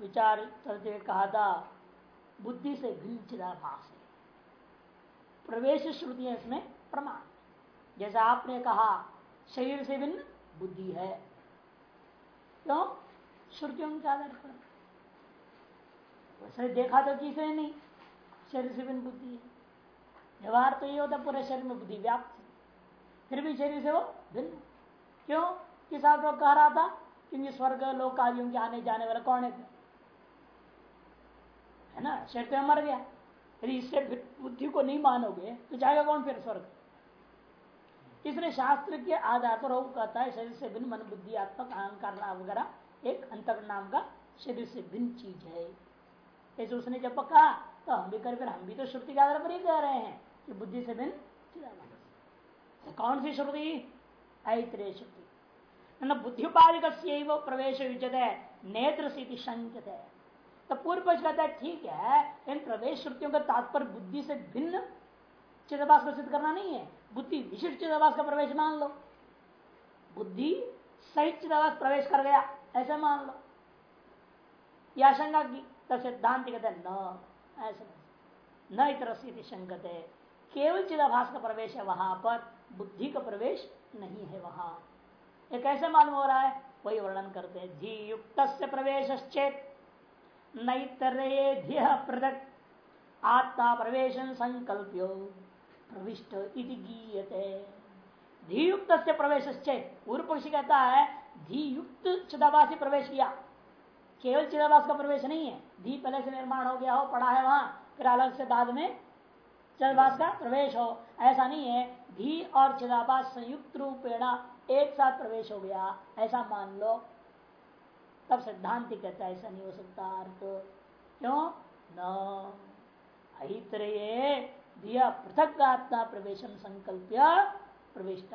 विचार करते हुए कहा था, बुद्धि से भिन्न चिदाभास है प्रवेश श्रुतियाँ इसमें प्रमाण। जैसा आपने कहा, शरीर से भिन्न बुद्धि है। क्यों श्रुतियों के आधार पर। वैसे देखा तो किसी नहीं, शरीर से भिन्न बुद्धि है। व्यवहार तो ये होता पूरे शरीर में बुद्धि व्याप्त फिर भी शरीर से वो भिन्न क्यों? किस आप लोग कह रहा था क्योंकि स्वर्ग लोक आदियों के आने जाने वाला कौन है? है ना? शरीर तो मर गया। यदि इससे बुद्धि को नहीं मानोगे तो जाएगा कौन फिर स्वर्ग? इसलिए शास्त्र के आधार पर वो कहता है, शरीर से भिन्न मन, बुद्धि आत्मक अहंकार, नाम वगैरह, एक अंतर नाम का शरीर से भिन्न चीज़ है। ऐसे उसने जब कहा तो हम भी कर, फिर हम भी तो श्रुति के आधार पर ही कह रहे हैं कि बुद्धि से भिन्न तो कौन सी श्रुति? ऐत्रेय श्रुति। न बुद्धि उपाधिक प्रवेश है नेत्र से संकित है। तो पूर्व पक्ष कहता है, ठीक है, इन प्रवेश श्रुतियों का तात्पर्य बुद्धि से भिन्न चिदाभास को सिद्ध करना नहीं है। बुद्धि विशिष्ट चिदाभास का प्रवेश मान लो। बुद्धि सहित चिदाभास प्रवेश कर गया, ऐसे मान लो। यह आशंका की तो सिद्धांत कहते हैं, न, ऐसे न इतर संगत है केवल चिदाभास का प्रवेश है वहाँ पर, बुद्धि का प्रवेश नहीं है वहाँ। एक कैसे मालूम हो रहा है? वही वर्णन करते हैं धी युक्त प्रवेश नैतरेध्य पृथक। आत्मा प्रवेश संकल्प्यो। प्रविष्ट इति गीयते। धीयुक्त से प्रवेश पूर्व पक्षी कहता है, धीयुक्त चिदावासी प्रवेश किया। केवल चिदावास का प्रवेश नहीं है। धी पहले से निर्माण हो गया हो पढ़ा है वहाँ। फिर अलग से बाद में चिदावास का प्रवेश हो। ऐसा नहीं है। धी और चिदावास संयुक्त रूपेणा एक साथ प्रवेश हो गया। ऐसा मान लो। तब सिद्धांति कहता है, ऐसा नहीं हो सकता, अर्थ। क्यों? न। दिया पृथक आत्मा प्रवेश संकल्प प्रविष्ट।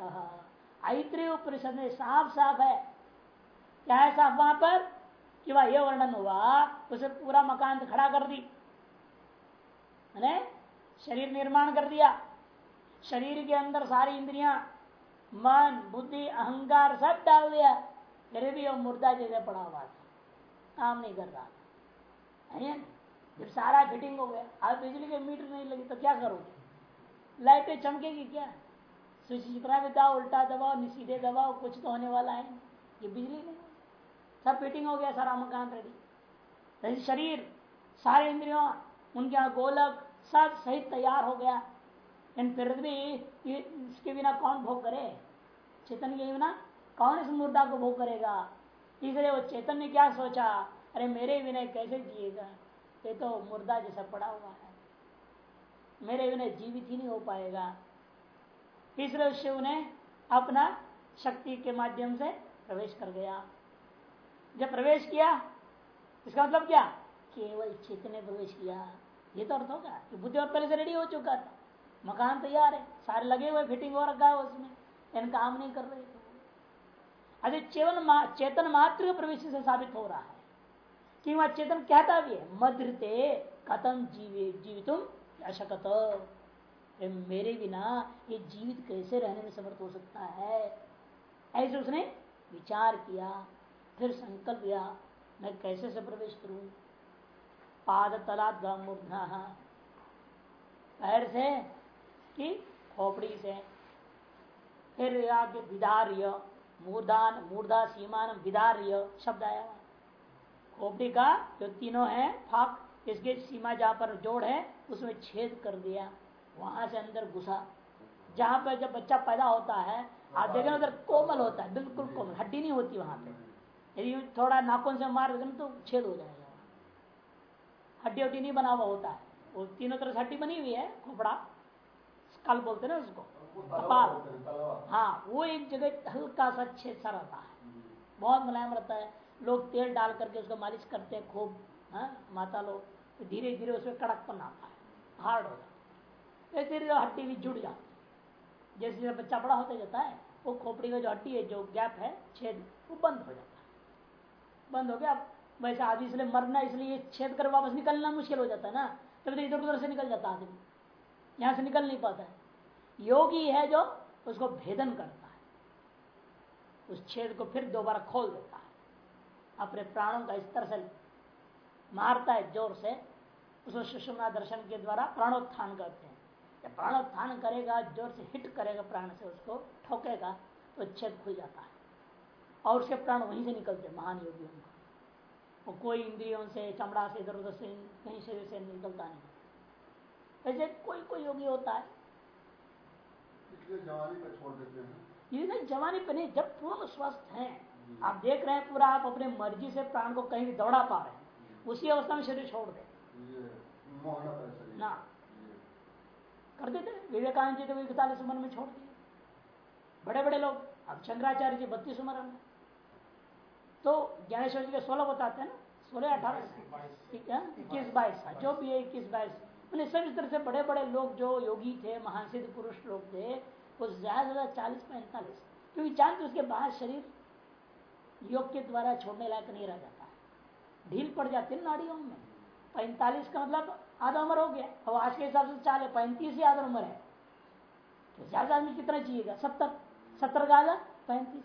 ऐत्रेय परिषद में साफ़ साफ़ है। क्या है साफ़ वहाँ पर? कि वह यह वर्णन हुआ, उसे पूरा मकान खड़ा कर दी। है शरीर निर्माण कर दिया। शरीर के अंदर सारी इंद्रियाँ, मन, बुद्धि, अहंकार सब डाल दिया। वो मुर्दा जैसे पड़ा हुआ था, काम नहीं कर रहा था। जब सारा फिटिंग हो गया अब बिजली के मीटर नहीं लगी तो क्या करोगे? लाइटें चमकेगी क्या? स्विच जितना भी दबाओ उल्टा दबाओ सीधे दबाओ, कुछ तो होने वाला है। ये बिजली नहीं सब फिटिंग हो गया, सारा मकान रेडी शरीर, सारे इंद्रियों, उनके यहाँ गोलक, सब सही तैयार हो गया। इन फिर भी इसके बिना कौन भोग करे? चेतन के बिना कौन इस मुर्दा को भोग करेगा? इसलिए वो चेतन ने क्या सोचा? अरे मेरे विनय कैसे जिएगा? ये तो मुर्दा जैसा पड़ा हुआ है। मेरे विनय जीवित ही नहीं हो पाएगा। इसलिए शिव ने अपना शक्ति के माध्यम से प्रवेश कर गया। जब प्रवेश किया, इसका मतलब क्या? केवल चित्त ने प्रवेश किया। ये तो अर्थ होगा कि बुद्धि और पहले से रेडी हो चुका था। मकान तैयार है, सारे लगे हुए फिटिंग हो रखा है उसमें। इन काम नहीं कर रहे अरे चेवन मा, चेतन मात्र प्रवेश से साबित हो रहा है। कि वह चेतन कहता भी है मद्रते कथम जीवे जीवितुम अशकत। मेरे बिना ये जीवित कैसे रहने में समर्थ हो सकता है? ऐसे उसने विचार किया फिर संकल्प किया मैं कैसे से प्रवेश करूँ? पाद तला पैर से कि खोपड़ी से? फिर आगे विदार्य। मूर्धान, मूर्धा, सीमान विदार्य शब्द आया हुआ खोपड़ी का जो तीनों है, फाक, इसके सीमा जहाँ पर जोड़ है, उसमें छेद कर दिया। वहाँ से अंदर घुसा। जहाँ पर जब बच्चा पैदा होता है, आप देखें उधर कोमल होता है, बिल्कुल कोमल, हड्डी नहीं होती वहाँ पे। यदि थोड़ा नाखून से मार देते तो छेद हो जाएगा। हड्डी हड्डी नहीं बना हुआ होता है। वो तीनों तरह से हड्डी बनी हुई है, खोपड़ा। कल बोलते ना उसको। कपाल हाँ वो एक जगह हल्का सा छेद सा रहता है। बहुत मुलायम रहता है। लोग तेल डाल करके उसको मालिश करते हैं, खूब हाँ माता लोग। धीरे धीरे उसमें कड़कपन आता है, हार्ड हो जाता है। धीरे हड्डी भी जुड़ जाती है। जैसे जैसे बच्चा बड़ा होता जाता है, वो खोपड़ी का जो हड्डी है, जो गैप है, छेद, वो बंद हो जाता है। बंद हो गया वैसे आदमी इसलिए मरना इसलिए छेद कर वापस निकलना मुश्किल हो जाता है ना। तभी तो इधर उधर से निकल जाता आदमी। यहाँ से निकल नहीं पाता है। योगी है जो उसको भेदन करता है। उस छेद को फिर दोबारा खोल देता है। अपने प्राणों का इस तरह से मारता है, ज़ोर से। उसको सुषुम्ना दर्शन के द्वारा प्राणोत्थान करते हैं। जब प्राणोत्थान करेगा, ज़ोर से हिट करेगा प्राण से, उसको ठोकेगा तो छेद खुल जाता है। और उसके प्राण वहीं से निकलते महान योगियों का। वो कोई इंद्रियों से, चमड़ा से इधर उधर से, कहीं शरीर से निकलता नहीं। ऐसे कोई कोई योगी होता है। जवानी पे छोड़ देते हैं। ये नहीं जवानी पे नहीं जब पूर्ण स्वस्थ हैं आप देख रहे हैं पूरा आप अपने मर्ज़ी से प्राण को कहीं भी दौड़ा पा रहे हैं उसी अवस्था में शरीर छोड़ दे। ना। कर देते विवेकानंद जी तो इकतालीस उम्र में छोड़ दिए बड़े बड़े लोग अब शंकराचार्य जी बत्तीस उम्र में। तो ज्ञानेश्वर जी के सोलह बताते हैं ना सोलह अठारह इक्कीस बाईस। जो भी है इक्कीस बाईस। मैंने सब इस तरह से बड़े बड़े लोग जो योगी थे महान सिद्ध पुरुष लोग थे, वो ज़्यादा से ज़्यादा चालीस पैंतालीस क्योंकि जानते उसके बाद शरीर योग के द्वारा छोड़ने लायक नहीं रह जाता ढील पड़ जाती है नाड़ियों में। पैंतालीस का मतलब आधा उम्र हो गया। अब आज के हिसाब से चाले पैंतीस ही आधा उम्र है। तो ज़्यादा आदमी कितना चाहिएगा? सत्तर। सत्तर का आधा, पैंतीस।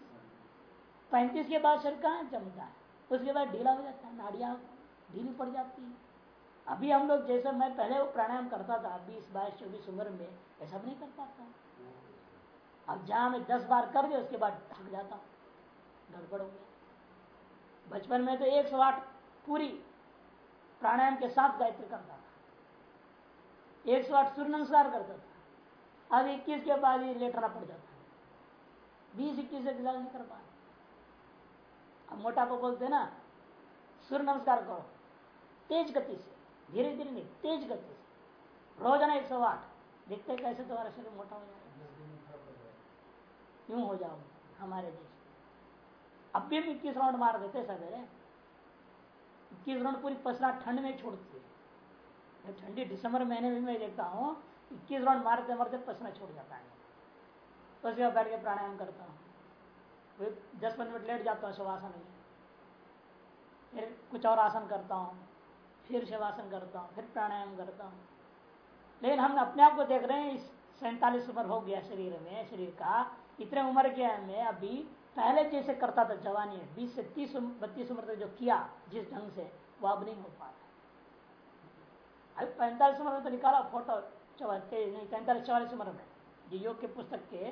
पैंतीस के बाद शरीर कहाँ जमता है? उसके बाद ढीला हो जाता है, नाड़ियाँ ढीली पड़ जाती है। अभी हम लोग जैसे मैं पहले वो प्राणायाम करता था, बीस, बाईस, चौबीस उम्र में, ऐसा भी नहीं कर पाता। अब जहाँ मैं दस बार कर दिया उसके बाद थक जाता हूँ, गड़बड़ हो गया। बचपन में तो एक सौ आठ पूरी प्राणायाम के साथ गायत्री करता था। एक सौ आठ सूर्य नमस्कार करता था। अब इक्कीस के बाद ही लेटना पड़ जाता है। बीस, इक्कीस से नहीं कर पा अब मोटापा बोलते ना सूर्य नमस्कार करो, तेज गति से। धीरे धीरे नहीं तेज गति से। रोज़ाना एक सौ आठ। देखते कैसे तुम्हारा शरीर मोटा हो जाएगा। यूँ हो जाओ हमारे देश अब भी हम इक्कीस राउंड मार देते सवेरे। इक्कीस राउंड पूरी पसरा ठंड में छोड़ती है। ठंडी दिसंबर महीने में मैं देखता हूँ इक्कीस राउंड मारते मारते पसना छोड़ जाता है। बस बाद बैठ के प्राणायाम करता हूँ। दस पंद्रह मिनट लेट जाता हूँ शवासन में फिर कुछ और आसन करता हूँ। फिर शवासन करता हूँ, फिर प्राणायाम करता हूँ। लेकिन हम अपने आप को देख रहे हैं, इस सैतालीस उम्र हो गया शरीर में, शरीर का, इतने उम्र के में अभी पहले जैसे करता था, जवानी में, बीस से तीस बत्तीस उम्र तक जो किया, जिस ढंग से, वो अब नहीं हो पा रहा अभी पैंतालीस उम्र में तो निकाला, फ़ोटो नहीं, पैंतालीस, चौवालीस उम्र में जो योग के पुस्तक के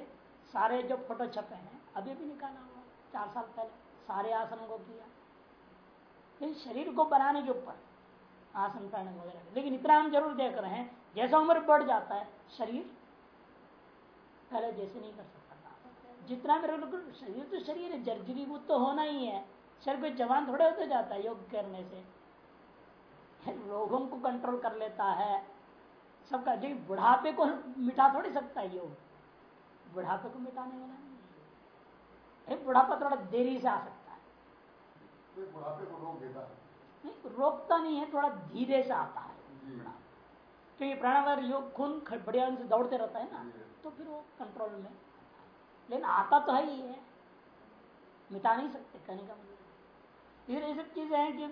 सारे जो फ़ोटो छपे हैं, अभी भी निकाला हुआ चार साल पहले, सारे आसनों को किया। शरीर को बनाने के ऊपर आसन प्राणायाम वगैरह लेकिन इतना हम ज़रूर देख रहे हैं, जैसा उम्र बढ़ जाता है, शरीर पहले जैसे नहीं कर सकता जितना मेरे शरीर तो शरीर है, जर्जरीभूत तो होना ही है। शरीर को जवान थोड़े होते जाता है योग करने से। रोगों को कंट्रोल कर लेता है। सबका जो बुढ़ापे को मिटा थोड़ी सकता है योग। बुढ़ापे को मिटाने वाला नहीं बुढ़ापा थोड़ा देरी से आ सकता है। बुढ़ापे को रोक देता है। नहीं रोकता नहीं है थोड़ा धीरे से आता है क्योंकि प्राणायाम योग खून बढ़िया से दौड़ते रहता है ना तो फिर वो कंट्रोल में लेकिन आता तो है ही है। मिटा नहीं सकते कहने का मतलब। फिर ये सब चीज़ें हैं कि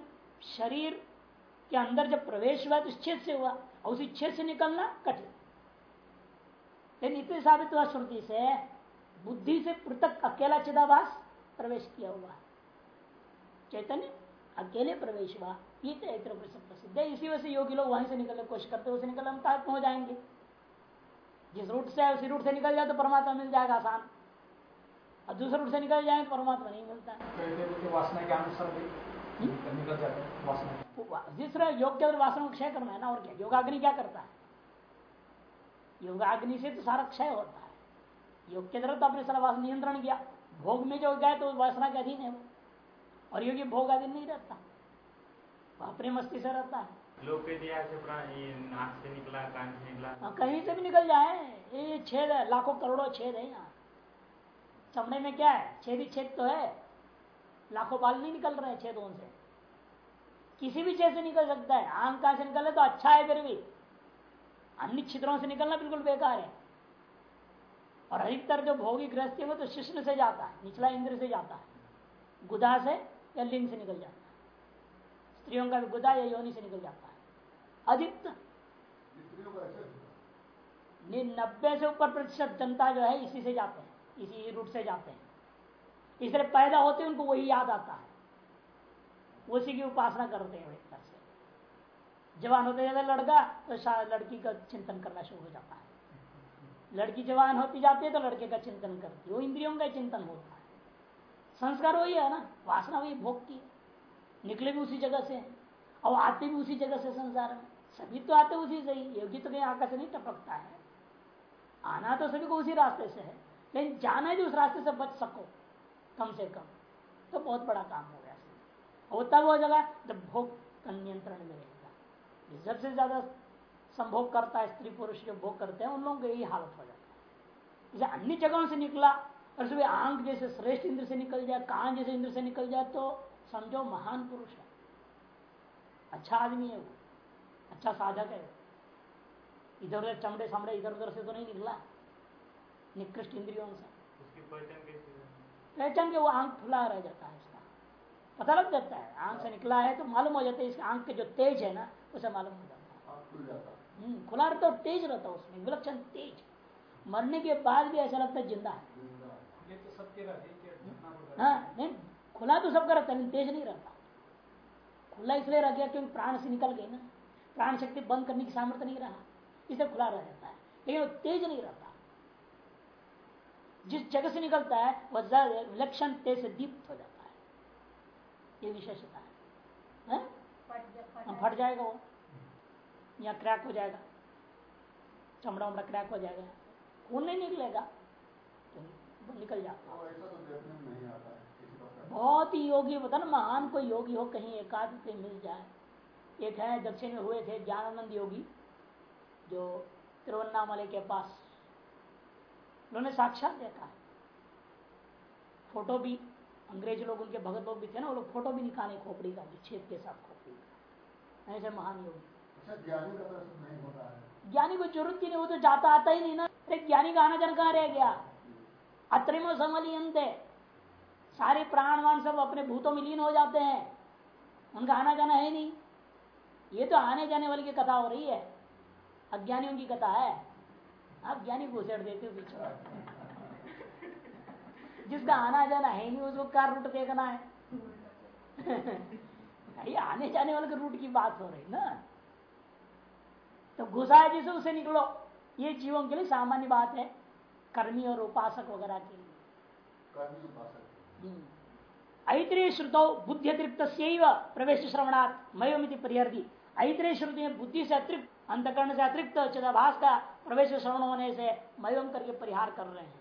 शरीर के अंदर जब प्रवेश हुआ तो छेद से हुआ और उसी छेद से निकलना कठिन। लेकिन इतने साबित हुआ श्रुति से बुद्धि से पृथक अकेला चिदाभास प्रवेश किया हुआ चैतन्य अकेले प्रवेश हुआ ये तो प्रसिद्ध है? इसी वजह से योगी लोग वहीं से निकलने की कोशिश करते उसे निकल हम कहा पहुँच जाएँगे। जिस रूट से उसी रूट से निकल जाए तो परमात्मा मिल जाएगा आसान। और दूसरे रूट से निकल जाए तो परमात्मा नहीं मिलता है। वासना के अनुसार हम्म? निकल जाते जिस तरह योग के वासना को क्षय करना है ना और क्या? योगाग्नि क्या करता है? योगाग्नि से तो सारा क्षय होता है। योग के तरफ़ तो अपने सारा वासना नियंत्रण किया। भोग में जो गए तो वासना के अधीन है वो। और योगी भोग अधीन नहीं रहता। अपने मस्ती से रहता है। हाँ, कहीं से भी निकल जाए ये छेद है लाखों करोड़ों छेद है यहाँ। चमड़े में क्या है? छेद ही छेद तो है। लाखों बाल नहीं निकल रहे छेदों से। किसी भी छेद से निकल सकता है। आँख कहाँ से निकले तो अच्छा है फिर भी। अन्य छिद्रों से निकलना बिल्कुल बेकार है। और अधिकतर जो भोगी गृहस्थी वो तो शिष्ण से जाता है निचला इंद्र से जाता है। गुदा से या लिंग से निकल जाता है। स्त्रियों का भी गुदा या योनि से निकल जाता है। अधिकतर नब्बे से ऊपर प्रतिशत जनता जो है इसी से जाते हैं इसी रूट से जाते हैं। इसलिए पैदा होते उनको वही याद आता है। उसी की उपासना करते हैं एक तरह से। जवान होते जाता लड़का तो शायद लड़की का चिंतन करना शुरू हो जाता है। लड़की जवान होती जाती है तो लड़के का चिंतन करती है। वो इंद्रियों का चिंतन होता है। संस्कार वही है ना, वासना वही, भोग की। निकले भी उसी जगह से और आते भी उसी जगह से संसार में। सभी तो आते उसी से ही योगी तो कहीं आकाश नहीं टपकता है। आना तो सभी को उसी रास्ते से है, लेकिन जाना भी उस रास्ते से बच सको, कम से कम। तो बहुत बड़ा काम हो गया और तब हो जाएगा जब भोग का नियंत्रण में रहेगा। सबसे ज़्यादा संभोग करता है, स्त्री पुरुष जो भोग करते हैं, उन लोगों की यही हालत हो जाता है। जैसे अन्य जगहों से निकला और सुबह आँख जैसे श्रेष्ठ इंद्र से निकल जाए कान जैसे इंद्र से निकल जाए तो समझो महान पुरुष है। अच्छा आदमी है वो। अच्छा साधक है। इधर उधर चमड़े समड़े इधर उधर से तो नहीं निकला। निकृष्ट इंद्रियों से। पहचान के वो आँख खुला रह जाता है इसका। पता लग जाता है आँख से निकला है तो मालूम हो जाता है इसके आँख के जो तेज है ना उसे मालूम हो जाता है। आप खुल जाता हम्म, खुला रहता और तेज रहता है उसमें। विलक्षण तेज। मरने के बाद भी ऐसा लगता है ज़िंदा है ज़िंदा ये तो सबके रहते हैं घटना हो। हाँ नहीं खुला तो सबका रहता है तेज नहीं रहता। खुला इसलिए रह गया क्योंकि प्राण से निकल गई ना। प्राण शक्ति बंद करने की सामर्थ्य नहीं रहा। इसलिए खुला रह जाता है। लेकिन तेज नहीं रहता। जिस जगह से निकलता है वह विलक्षण तेज से दीप्त हो जाता है। ये विशेषता है, है? हाँ, फट जाएगा वो। या क्रैक हो जाएगा। चमड़ा उमड़ा क्रैक हो जाएगा। खून नहीं निकलेगा। वो निकल जाता तो नहीं आता है का पैसा। बहुत ही योगी बता ना महान कोई योगी हो कहीं एकाध से मिल जाए। एक है दक्षिण में हुए थे ज्ञानानंद योगी जो तिरुवन्नामले के पास उन्होंने साक्षात देखा है। फ़ोटो भी अंग्रेज़ लोग उनके भगत लोग भी थे ना वो लोग फ़ोटो भी निकाले खोपड़ी का छेद के साथ खोपड़ी का। ऐसे महान योगी। अच्छा ज्ञानी का नहीं होता है। ज्ञानी को ज़रूरत ही नहीं वो तो जाता आता ही नहीं ना। अरे ज्ञानी का आना जाना कहाँ रह गया? अत्रिमो समलियंते सारे प्राणवान सब अपने भूतों में लीन हो जाते हैं। उनका आना जाना है नहीं। ये तो आने जाने वाली की कथा हो रही है। अज्ञानियों की कथा है। आप ज्ञानी घुसेड़ देते हो पीछे। जिसका आना जाना है नहीं, उसको क्या रूट देखना है। ये आने जाने वाले के रूट की बात हो रही ना। तो घुसा है जिसे उसे निकलो। ये जीवों के लिए सामान्य बात है। कर्मी और उपासक वगैरह के लिए। कर्मी ऐत्रेय श्रुतो बुद्धि अतिरिक्त प्रवेश श्रवणात् मयोमिति परिहरती। ऐत्रेय श्रुति में बुद्धि से अतिरिक्त अंतकरण से अतिरिक्त चिदाभास का प्रवेश श्रवण होने से मयम करके परिहार कर रहे हैं।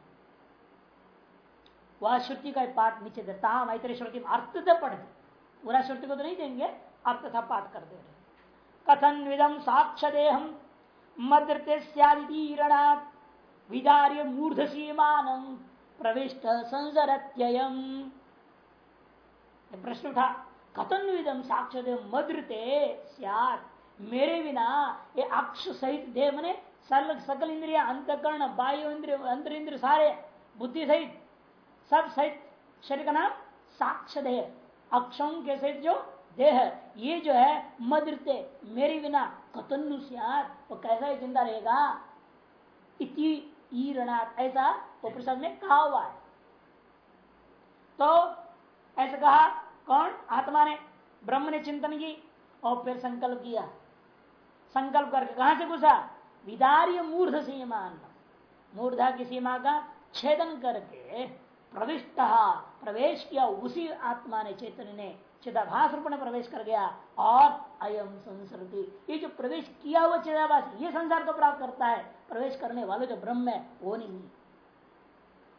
वह श्रुति का पाठ नीचे देता हम ऐत्रेय श्रुति में अर्थ से पढ़ पूरा श्रुति को तो नहीं देंगे अर्थ था पाठ कर दे रहे कथन विदम साक्षदेहम मद्रते सैदीरणात् विदार्य मूर्ध सीमान प्रविष्ट संसरत्ययम। प्रश्न उठा कथन विदम साक्षर मद्रते सियात? मेरे बिना ये अक्ष सहित देह मने सकल सकल इंद्रिया, अंतकरण वायु इंद्रिय, अंतर इंद्रिय सारे, बुद्धि सहित, सब सहित, शरीर का नाम साक्ष देह अक्षों के सहित जो देह, ये जो है मद्रते मेरे बिना कतनु सियात? वो कैसा ही ज़िंदा रहेगा? इति ईरणात, ऐसा उपनिषद में कहा हुआ है। तो ऐसा कहा, कौन? आत्मा ने, ब्रह्म ने चिंतन की और फिर संकल्प किया। संकल्प करके कहा से घुसा विदार्य मूर्ध सीमा मूर्धा की सीमा का छेदन करके प्रविष्ट, प्रवेश किया, उसी आत्मा ने चैतन्य ने, चिदाभास रूप में प्रवेश कर गया और अयम संसरती ये जो प्रवेश किया हुआ चिदाभास, ये संसार को प्राप्त करता है। प्रवेश करने वाले जो ब्रह्म है, वो नहीं है।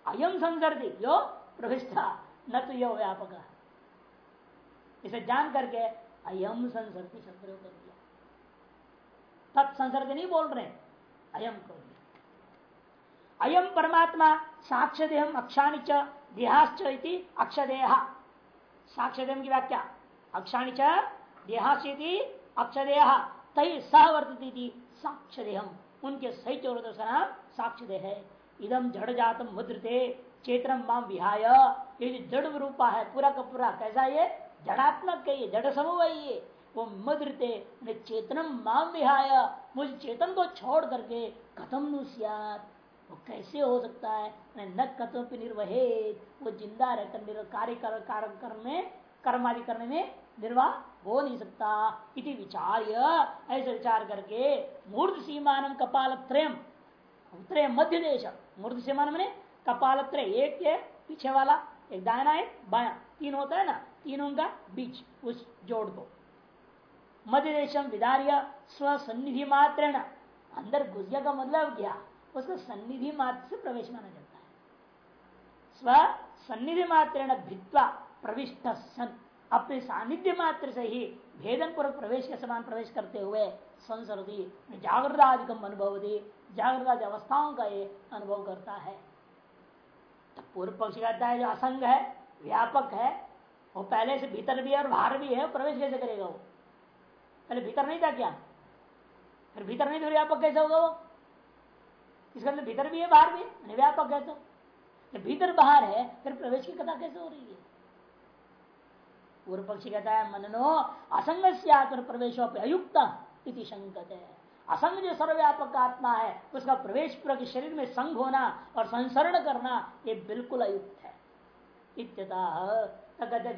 अयम संसरती जो प्रविष्टा, न तो यह व्यापक इसे जान करके अयम संसर्ग शब्द कर दिया। तत्संसर्ग नहीं बोल रहे अयम को अयम परमात्मा साक्ष्यदेहम अक्षाणी च देहाश्च अक्षदेह। साक्ष्यदेह की व्याख्या अक्षाणी च देहाश्चि अक्षदेह। तय सहवर्ती साक्ष्यदेहम उनके सही चौरत नाम साक्ष्यदेह है। इदम जड़ जातम मुद्रते चेतनम माम विहाय। ये जड़ रूपा है पूरा का पूरा कैसा ये? जड़ात्मक है ये जड़ समूह है ये। वो मद्रते चेतनम माम विहाय। मुझ चेतन को छोड़ करके कथम नु वो कैसे हो सकता है? न कथम पे निर्वहित। वो ज़िंदा रहकर कार्य कर, कार्य करने कर्म आदि करने में निर्वाह हो नहीं सकता। इति विचार ऐसे विचार करके मूर्त सीमान कपाल त्रय मध्य देश मूर्त सीमान मैंने कपाल त्रय एक के पीछे वाला, एक दायना एक बाया। तीन होता है ना? तीनों का बीच, उस जोड़ को। मध्य देशम विदार्य, स्वसन्निधि मात्र अंदर घुस गया का मतलब क्या? उसको सन्निधि मात्र से प्रवेश माना जाता है। स्व सन्निधि मात्र भित्वा प्रविष्ट सन अपने सानिध्य मात्र से ही भेदन पूर्वक प्रवेश के समान प्रवेश करते हुए संसरती जागृताधिकम अनुभव दी जागृत अवस्थाओं का ये अनुभव करता है। तो पूर्व पक्ष कहता है जो असंग है, व्यापक है, वो पहले से भीतर भी है और बाहर भी है प्रवेश कैसे करेगा वो? पहले भीतर नहीं था क्या? फिर भीतर नहीं तो व्यापक कैसे होगा वो? इसका मतलब भीतर भी है, बाहर भी व्यापक है तो। भीतर बाहर है, फिर प्रवेश की कथा कैसे हो रही है? पूर्व पक्षी कहता है, मननो असंग से प्रवेश अयुक्त इति शंकत है असंग जो सर्वव्यापक आत्मा है, उसका प्रवेश पूर्वक शरीर में संग होना और संसरण करना, ये बिल्कुल अयुक्त है।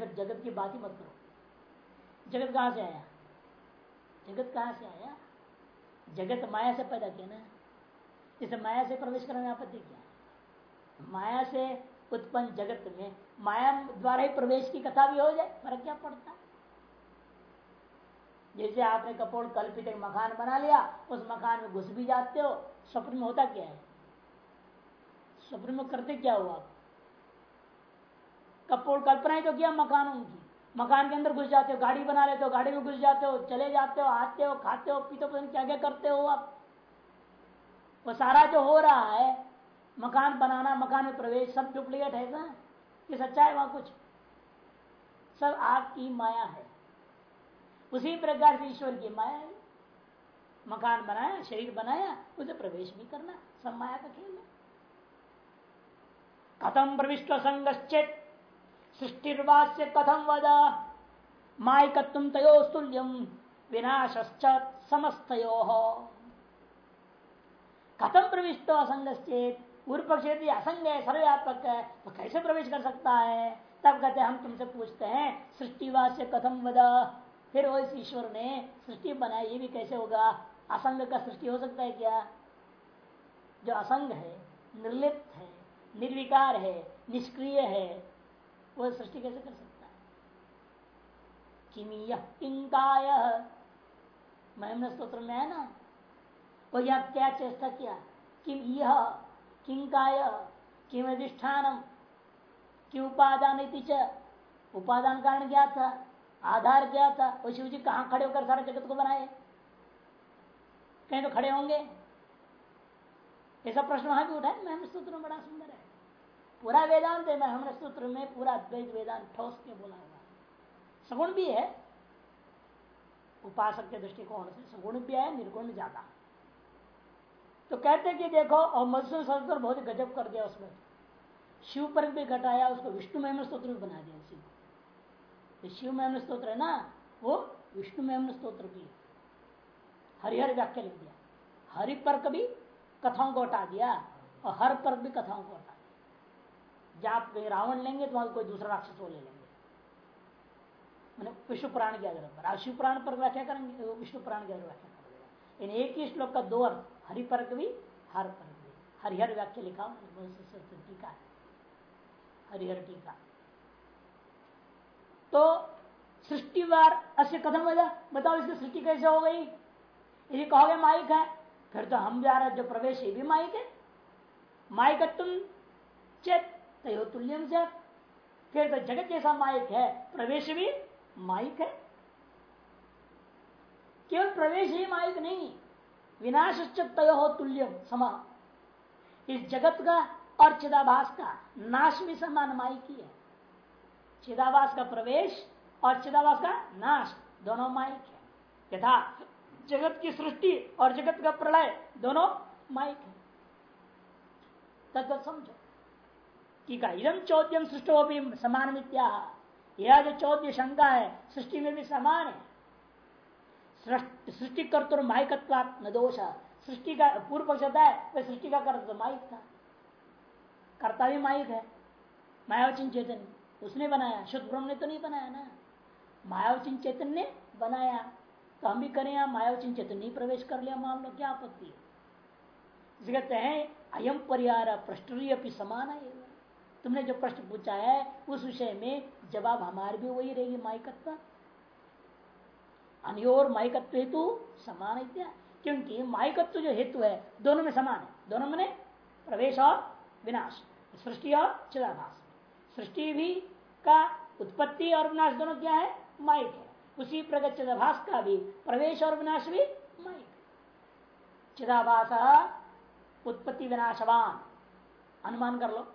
जगत की बात ही मत करो। जगत कहाँ से आया? जगत कहाँ से आया? जगत माया से पैदा किया ना। इसे माया से प्रवेश करने आपत्ति क्या माया से उत्पन्न जगत में माया द्वारा ही प्रवेश की कथा भी हो जाए, फ़र्क क्या पड़ता? जैसे आपने कपोल कल्पित एक मकान बना लिया, उस मकान में घुस भी जाते हो, स्वप्न में होता क्या है? स्वप्न में करते क्या हो आप? कपोल कल्पना ही तो किया मकानों की। मकान के अंदर घुस जाते हो, गाड़ी बना लेते हो, गाड़ी में घुस जाते हो, चले जाते हो, आते हो, खाते हो, पीते हो क्या क्या करते हो आप? वो सारा जो हो रहा है, मकान बनाना, मकान में प्रवेश, सब डुप्लीकेट है ना? ये सच्चा है वहाँ कुछ? सब आपकी माया है। उसी प्रकार से ईश्वर की माया है। मकान बनाया, शरीर बनाया, उसे प्रवेश भी करना, सब माया का खेल है। कथम प्रविष्ट संगश्चेत? सृष्टिर्वास्य कथम वद? माइकत्व तयोस्तुल्यम विनाश्च समस्तो कथम प्रविष्ट असंगश्चेत? पूर्व पक्ष यदि असंग है, सर्वव्यापक है तो कैसे प्रवेश कर सकता है? तब कहते हम तुमसे पूछते हैं, सृष्टिवास्य कथम वद? फिर वो इस ईश्वर ने सृष्टि बनाई, ये भी कैसे होगा? असंग का सृष्टि हो सकता है क्या? जो असंग है, निर्लिप्त है, निर्विकार है, निष्क्रिय है, वो सृष्टि कैसे कर सकता है? किमीय किंकाय। महिम स्त्रोत्र में है ना? वो यह क्या चेष्टा किया? किम यह किंकाय किम अधिष्ठानम कि उपादान च। उपादान कारण क्या था आधार क्या था वो शिव जी कहाँ खड़े होकर सारे जगत को बनाए? कहीं तो खड़े होंगे? ऐसा प्रश्न वहाँ भी उठा है महम सूत्र में बड़ा सुंदर है। पूरा वेदांत है, महम सूत्र में पूरा अद्वैत वेदांत, ठोस के बोला हुआ सगुण भी है। उपासक के दृष्टिकोण से सगुण भी है, निर्गुण ज़्यादा। तो कहते कि देखो, और मधुसून संस्कृत बहुत गजब कर दिया उसमें शिव पर भी घटाया, उसको विष्णु महिम स्त्रोत्र भी बना दिया उसी को। शिव महिम स्त्रोत्र है ना, वो विष्णु महिम स्त्रोत्र भी हरिहर व्याख्या लिख दिया। हरि पर कभी कथाओं को हटा दिया, और हर पर भी कथाओं को हटा दिया। जब आप रावण लेंगे तो वहाँ कोई दूसरा राक्षस वो ले लेंगे। मैंने विष्णु पुराण के पर आप शिव पुराण पर व्याख्या करेंगे, विष्णु पुराण के आधार व्याख्या करेंगे। एक ही श्लोक का दो अर्थ। हरि पर भी हर पर भी हरिहर व्याख्या लिखा टीका है। हरिहर टीका। तो सृष्टिवार अस्य कथम बताओ इसकी सृष्टि कैसे हो गई? यदि कहोगे माइक है, फिर तो हम जा रहे जो प्रवेश भी माइक है। माइक तुम चेत, तय तुल्यम फिर तो जगत जैसा माइक है, प्रवेश भी माइक है। केवल प्रवेश ही माइक नहीं विनाश तय हो तुल्यम समा। इस जगत का और चिदाभास का नाश भी समान माइक ही। है चिदाभास का प्रवेश और चिदाभास का नाश दोनों माइक है। यथा जगत की सृष्टि और जगत का प्रलय दोनों माइक है। तत्व समझो ठीक है चौद्यम सृष्टि भी समान मित्या यह जो चौद्य शंका है, सृष्टि में भी समान है। सृष्टि कर्तुर माइकत्वात न दोष सृष्टि का पूर्व पक्ष होता है, वह सृष्टि का कर्त तो माइक था। कर्ता भी माइक है। मायावचिन चेतन उसने बनाया। शुद्ध ब्रह्म ने तो नहीं बनाया ना। मायावचिन चेतन ने बनाया। तो हम भी करें मायावचिन चेतन नहीं प्रवेश कर लिया, मान लो क्या आपत्ति है। कहते हैं अयम परिहार प्रश्न समान है तुमने जो प्रश्न पूछा है, उस विषय में जवाब हमारे भी वही रहेगी माइकत्व अनियोर माइकत्व हेतु समान क्या क्योंकि माइकत्व जो हेतु है, दोनों में समान है। दोनों में प्रवेश और विनाश। सृष्टि और चिदाभास। सृष्टि भी का उत्पत्ति और विनाश दोनों क्या है? माइक है। उसी प्रगत चिदाभास का भी प्रवेश और विनाश भी माइक चिदाभास उत्पत्ति विनाशवान। अनुमान कर लो।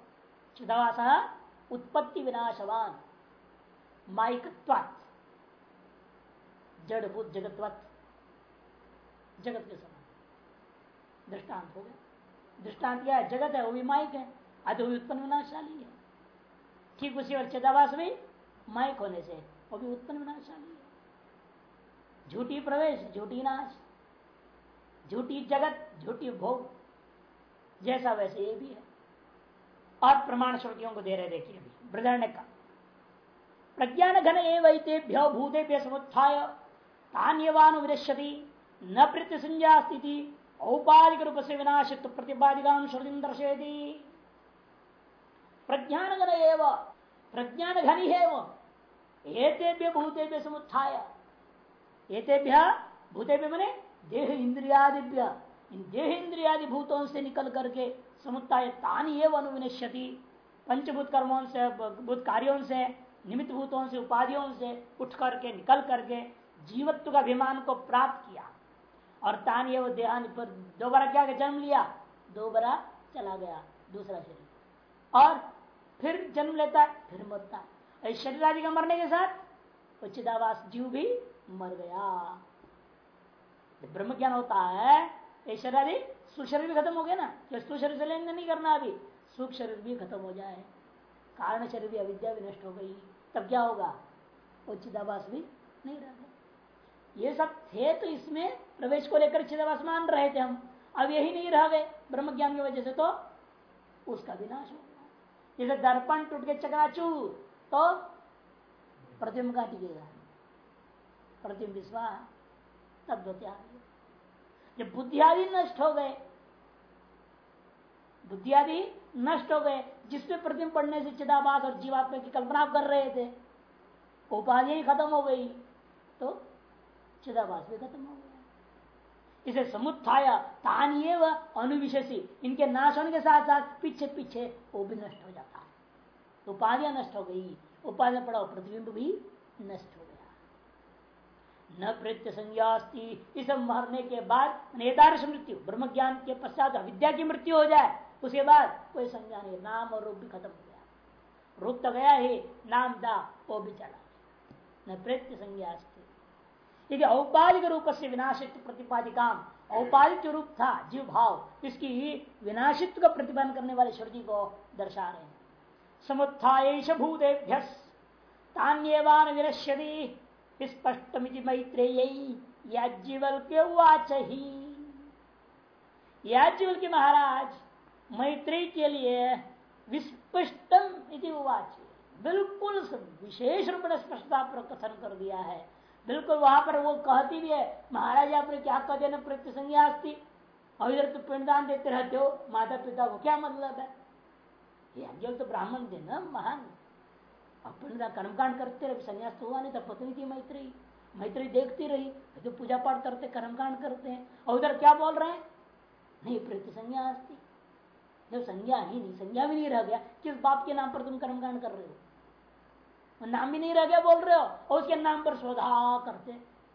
चिदाभास उत्पत्ति विनाशवान। माइकत्वात्। जड़भूत जगतवत। जगत के समान। दृष्टांत हो गया। दृष्टांत क्या है? जगत है, वो भी माइक है। आज वो उत्पन्न विनाशाली है। ठीक उसी और चिदावास भी माइक होने से वो भी उत्पन्न विनाशाली है। झूठी प्रवेश, झूठी नाश। झूठी जगत, झूठी भोग। जैसा वैसे ये भी है। और प्रमाण श्रुतियों को दे रहे देखिए अभी। ब्रदर कहा प्रज्ञान घन एवं भूते समुत्थाय। तान्यवानुविश्यति न प्रत्य संज्ञा स्थिति औपाधिक रूप से विनाशित प्रतिपादिका श्रुति दर्शयती। प्रज्ञान घन एवं प्रज्ञान घनी है वो एतेभ्य भूतेभ्य समुत्थाय। एतेभ्य भूतेभ्य मने देह इंद्रियादिभ्य, इन देह इंद्रियादि भूतों से निकल करके समुत्थाय तानी एवं अनुविनश्यति। पंचभूत कर्मों से, भूत कार्यों से, निमित्त भूतों से, उपाधियों से उठ करके, निकल करके जीवत्व का अभिमान को प्राप्त किया और तान ये वो देहान पर दोबारा क्या जन्म लिया। दोबारा चला गया दूसरा शरीर। और फिर जन्म लेता है, फिर मरता है। शरीर आदि का मरने के साथ चिदावास जीव भी मर गया। ब्रह्म ज्ञान होता है शरीर आदि सुशरीर भी खत्म हो गया ना? स्थूल शरीर से लेंगे नहीं करना अभी। सुख शरीर भी खत्म हो जाए। कारण शरीर भी अविद्या भी नष्ट हो गई। तब क्या होगा? वो चिदावास भी नहीं रह ये सब थे तो इसमें प्रवेश को लेकर चिदावास मान रहे थे हम। अब यही नहीं रह गए ब्रह्म ज्ञान की वजह से तो उसका विनाश हो गया। जैसे दर्पण टूट के चकनाचू तो प्रतिम्ब का टिकेगा। प्रतिम्ब विश्वास, तब जब बुद्धियादि नष्ट हो गए बुद्धियादि नष्ट हो गए, जिसमें प्रतिम पढ़ने से चिदाबास और जीवात्मा की कल्पना कर रहे थे उपाधि खत्म हो गई। तो चिदाभास भी खत्म हो गया। इसे समुत्थाया तानिए व अनुविशेषी। इनके नाश होने के साथ साथ पीछे पीछे वो भी नष्ट हो जाता। है उपाधियाँ नष्ट हो गई। उपाधियाँ पड़ा प्रतिबिंब भी नष्ट हो गया। न प्रत्य संज्ञा इस मरने के बाद नेतारश मृत्यु ब्रह्म ज्ञान के पश्चात विद्या की मृत्यु हो जाए, उसके बाद कोई संज्ञा नहीं। नाम और रूप भी खत्म हो गया। रूप तो गया ही, नाम दा, वो भी चला न प्रत्य संज्ञा यदि औपाधिक रूप से विनाशित प्रतिपादिका औपाधिक रूप था जीव भाव इसकी विनाशित्व का प्रतिपादन करने वाले श्रुति को दर्शा रहे हैं। समुत्थाएश भूतेभ्य, तान्यवान विनश्यति, स्पष्टमिति मैत्रेय याज्ञवल के वाच ही याज्ञवल के महाराज, मैत्री के लिए विस्पष्टम इति बिल्कुल विशेष रूप में स्पष्टता पर कथन कर दिया है। बिल्कुल वहाँ पर वो कहती भी है, महाराज, आपने क्या कह देना प्रतिसंज्ञा और इधर तो पिंडदान देते रहते हो माता पिता को क्या मतलब है? ये तो ब्राह्मण थे ना, महान। अब पिंडदान कर्मकांड करते रहे संन्यास तो हुआ नहीं था पत्नी थी मैत्री। मैत्री देखती रही तो पूजा पाठ करते, कर्मकांड करते हैं। और उधर क्या बोल रहे हैं? नहीं प्रति संज्ञा प्रतिसंज्ञा जब संज्ञा ही नहीं, संज्ञा भी नहीं रह गया, किस बाप के नाम पर तुम कर्मकांड कर रहे हो? नाम भी नहीं रह गया बोल रहे हो। और उसके नाम पर शोधा करते,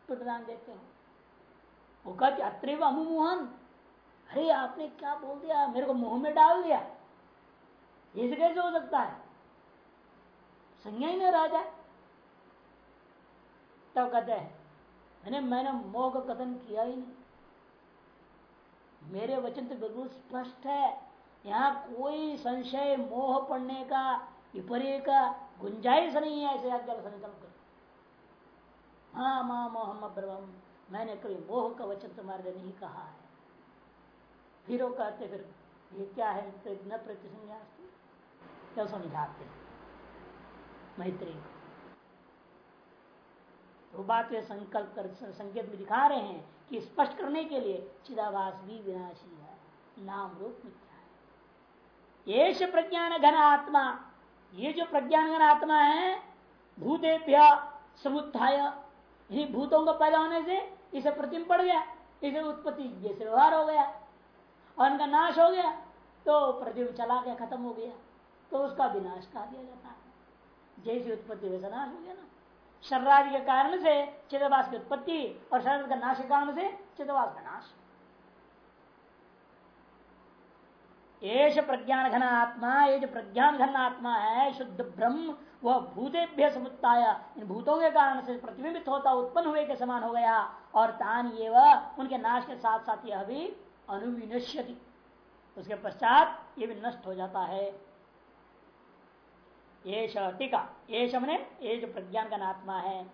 पिंडदान देते हो। वो कहते अत्रे अमुमोहन अरे, आपने क्या बोल दिया? मेरे को मुँह में डाल दिया। ऐसे कैसे हो सकता है? संज्ञा ही नहीं रह जाए। तब कहते हैं, मैंने मैंने मोह का कथन किया ही नहीं। मेरे वचन तो बिल्कुल स्पष्ट है। यहाँ कोई संशय, मोह पड़ने का, विपर्य का गुंजाइश नहीं है ऐसे आज्ञा का। संकल्प कर हाँ माँ, मोहम्मद ब्रह्म, मैंने कभी मोह का वचन तुम्हारे लिए नहीं कहा है। फिर वो कहते, फिर ये क्या है? न प्रतिसंज्ञा क्या समझाते मैत्री वो बात वे संकल्प कर, संकेत में दिखा रहे हैं कि स्पष्ट करने के लिए चिदावास भी विनाशी है। नाम रूप मिथ्या है। ये प्रज्ञान घन आत्मा। ये जो प्रज्ञानगन आत्मा है, भूतेभ्य समुत्थाय। भूतों को पैदा होने से इसे प्रतिम पड़ गया, इसे उत्पत्ति जैसे व्यवहार हो गया और इनका नाश हो गया तो प्रतिम चला गया, खत्म हो गया तो उसका विनाश कहा दिया जाता है। जैसी उत्पत्ति वैसा नाश हो गया ना। शर्रादि के कारण से चिदवास की उत्पत्ति और शरीर का नाश के कारण से चिदवास का नाश। एश प्रज्ञान घन आत्मा ये जो प्रज्ञान घन आत्मा है, शुद्ध ब्रह्म, वह भूतेभ्य समुत्ताया। इन भूतों के कारण से प्रतिबिंबित होता, उत्पन्न हुए के समान हो गया। और तान ये वह उनके नाश के साथ साथ यह भी अनुविनश्यति। उसके पश्चात ये भी नष्ट हो जाता है। टीका। ये मैंने ये जो प्रज्ञान का आत्मा है।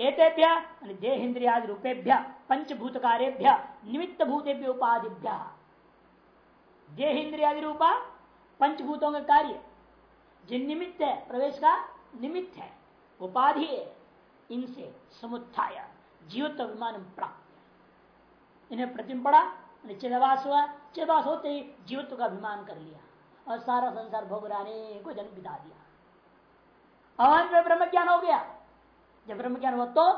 एतेभ्य देहेन्द्रिया रूपेभ्य पंचभूत कार्यभ्य निमित्त भूतेभ्य उपाधिभ्य। देहेन्द्रियादि रूपा पंचभूतों का कार्य। जिन निमित्त है, प्रवेश का निमित्त है, उपाधि है, इनसे समुत्थाय जीवत्व विमान प्राप्त इन्हें प्रतिम पड़ा चिदवास हुआ चिदवास होते ही जीवत्व का अभिमान कर लिया और सारा संसार भोग राने को जन्म बिता दिया। अवंत में ब्रह्म ज्ञान हो गया। जब ब्रह्म ज्ञान हो तो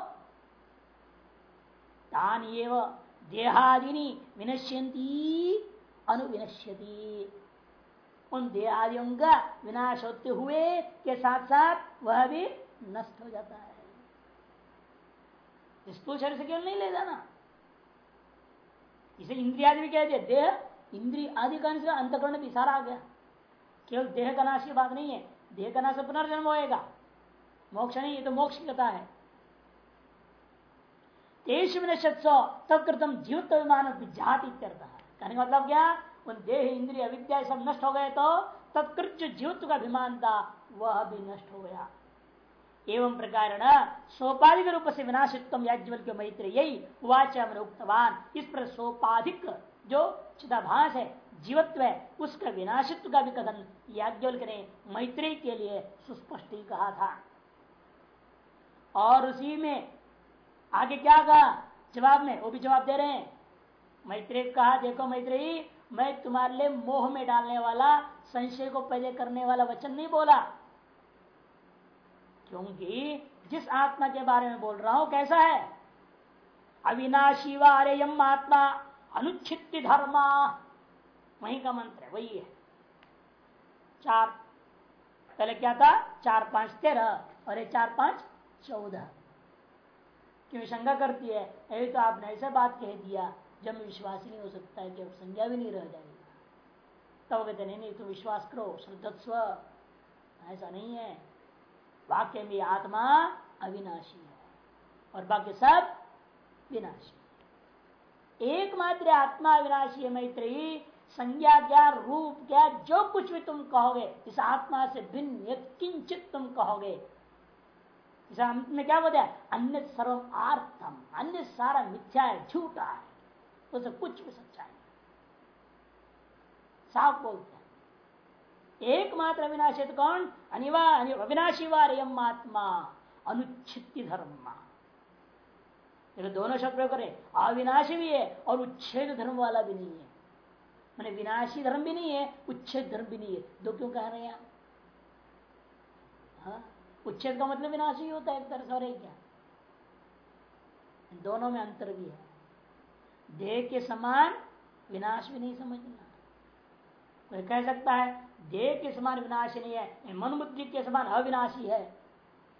तान देहादिनी विनश्यंती अनुविनश्यती। उन देहादियों का विनाश होते हुए के साथ साथ वह भी नष्ट हो जाता है। स्थूल शरीर से केवल नहीं ले जाना। इसे इंद्रिया भी कह दिया देह इंद्रिय आदि का अंतकरण भी सारा आ गया। केवल देह का नाश की बात नहीं है। देह का नाश पुनर्जन्म होएगा। मोक्ष नहीं, ये तो मोक्ष की कथा है। तेज तब कृतम जीवित विमान जाति कहने का मतलब क्या? उन देह इंद्रिय विद्या सब नष्ट हो गए तो तत्कृत जो जीवत्व का अभिमान था, वह भी नष्ट हो गया। एवं प्रकार सोपाधिक रूप से विनाशित्व याज्ञवल के मैत्र यही वाचा उक्तवान। इस पर सोपाधिक जो चिदाभास है, जीवत्व है, उसका विनाशित्व का भी कथन याज्ञवल्क ने मैत्री के लिए सुस्पष्ट ही कहा था। और उसी में आगे क्या कहा? जवाब में, वो भी जवाब दे रहे हैं। मैत्री कहा, देखो मैत्री मैं तुम्हारे लिए मोह में डालने वाला, संशय को पहले करने वाला वचन नहीं बोला। क्योंकि जिस आत्मा के बारे में बोल रहा हूँ, कैसा है? अविनाशी वारेयम आत्मा अनुच्छित धर्मा। वही का मंत्र है, वही है। चार, पहले क्या था? चार पाँच तेरह, और ये चार पाँच चौदह। क्यों शंका करती है? अभी तो आपने ऐसा बात कह दिया। जब में विश्वास ही नहीं हो सकता है जब संज्ञा भी नहीं रह जाएगी। तब कहते नहीं नहीं, तुम विश्वास करो श्रद्धस्व ऐसा नहीं है। वाक्य में आत्मा अविनाशी है और बाकी सब विनाशी एकमात्र आत्मा अविनाशी है मैत्री संज्ञा क्या, रूप क्या, जो कुछ भी तुम कहोगे, इस आत्मा से भिन्न किंचित तुम कहोगे। इस में क्या बोलते हैं? अन्य सर्व आर्थम। अन्य सारा मिथ्या है, झूठा है। उससे कुछ भी सच्चा नहीं साफ़ बोलते हैं। एकमात्र अविनाशी तो कौन? अनिवा अविनाशी वार आत्मा अनुच्छित धर्म। तो दोनों शब्द प्रयोग करें। अविनाशी भी है और उच्छेद धर्म वाला भी नहीं है। मैंने विनाशी धर्म भी नहीं है, उच्छेद धर्म भी नहीं है। दो क्यों कह रहे हैं आप? हाँ? उच्छेद का मतलब विनाशी होता है एक तरह से, और क्या? दोनों में अंतर भी है। देह के समान विनाश भी नहीं समझना। कोई कह सकता है, देह के समान विनाश नहीं है मन बुद्धि के समान अविनाशी है।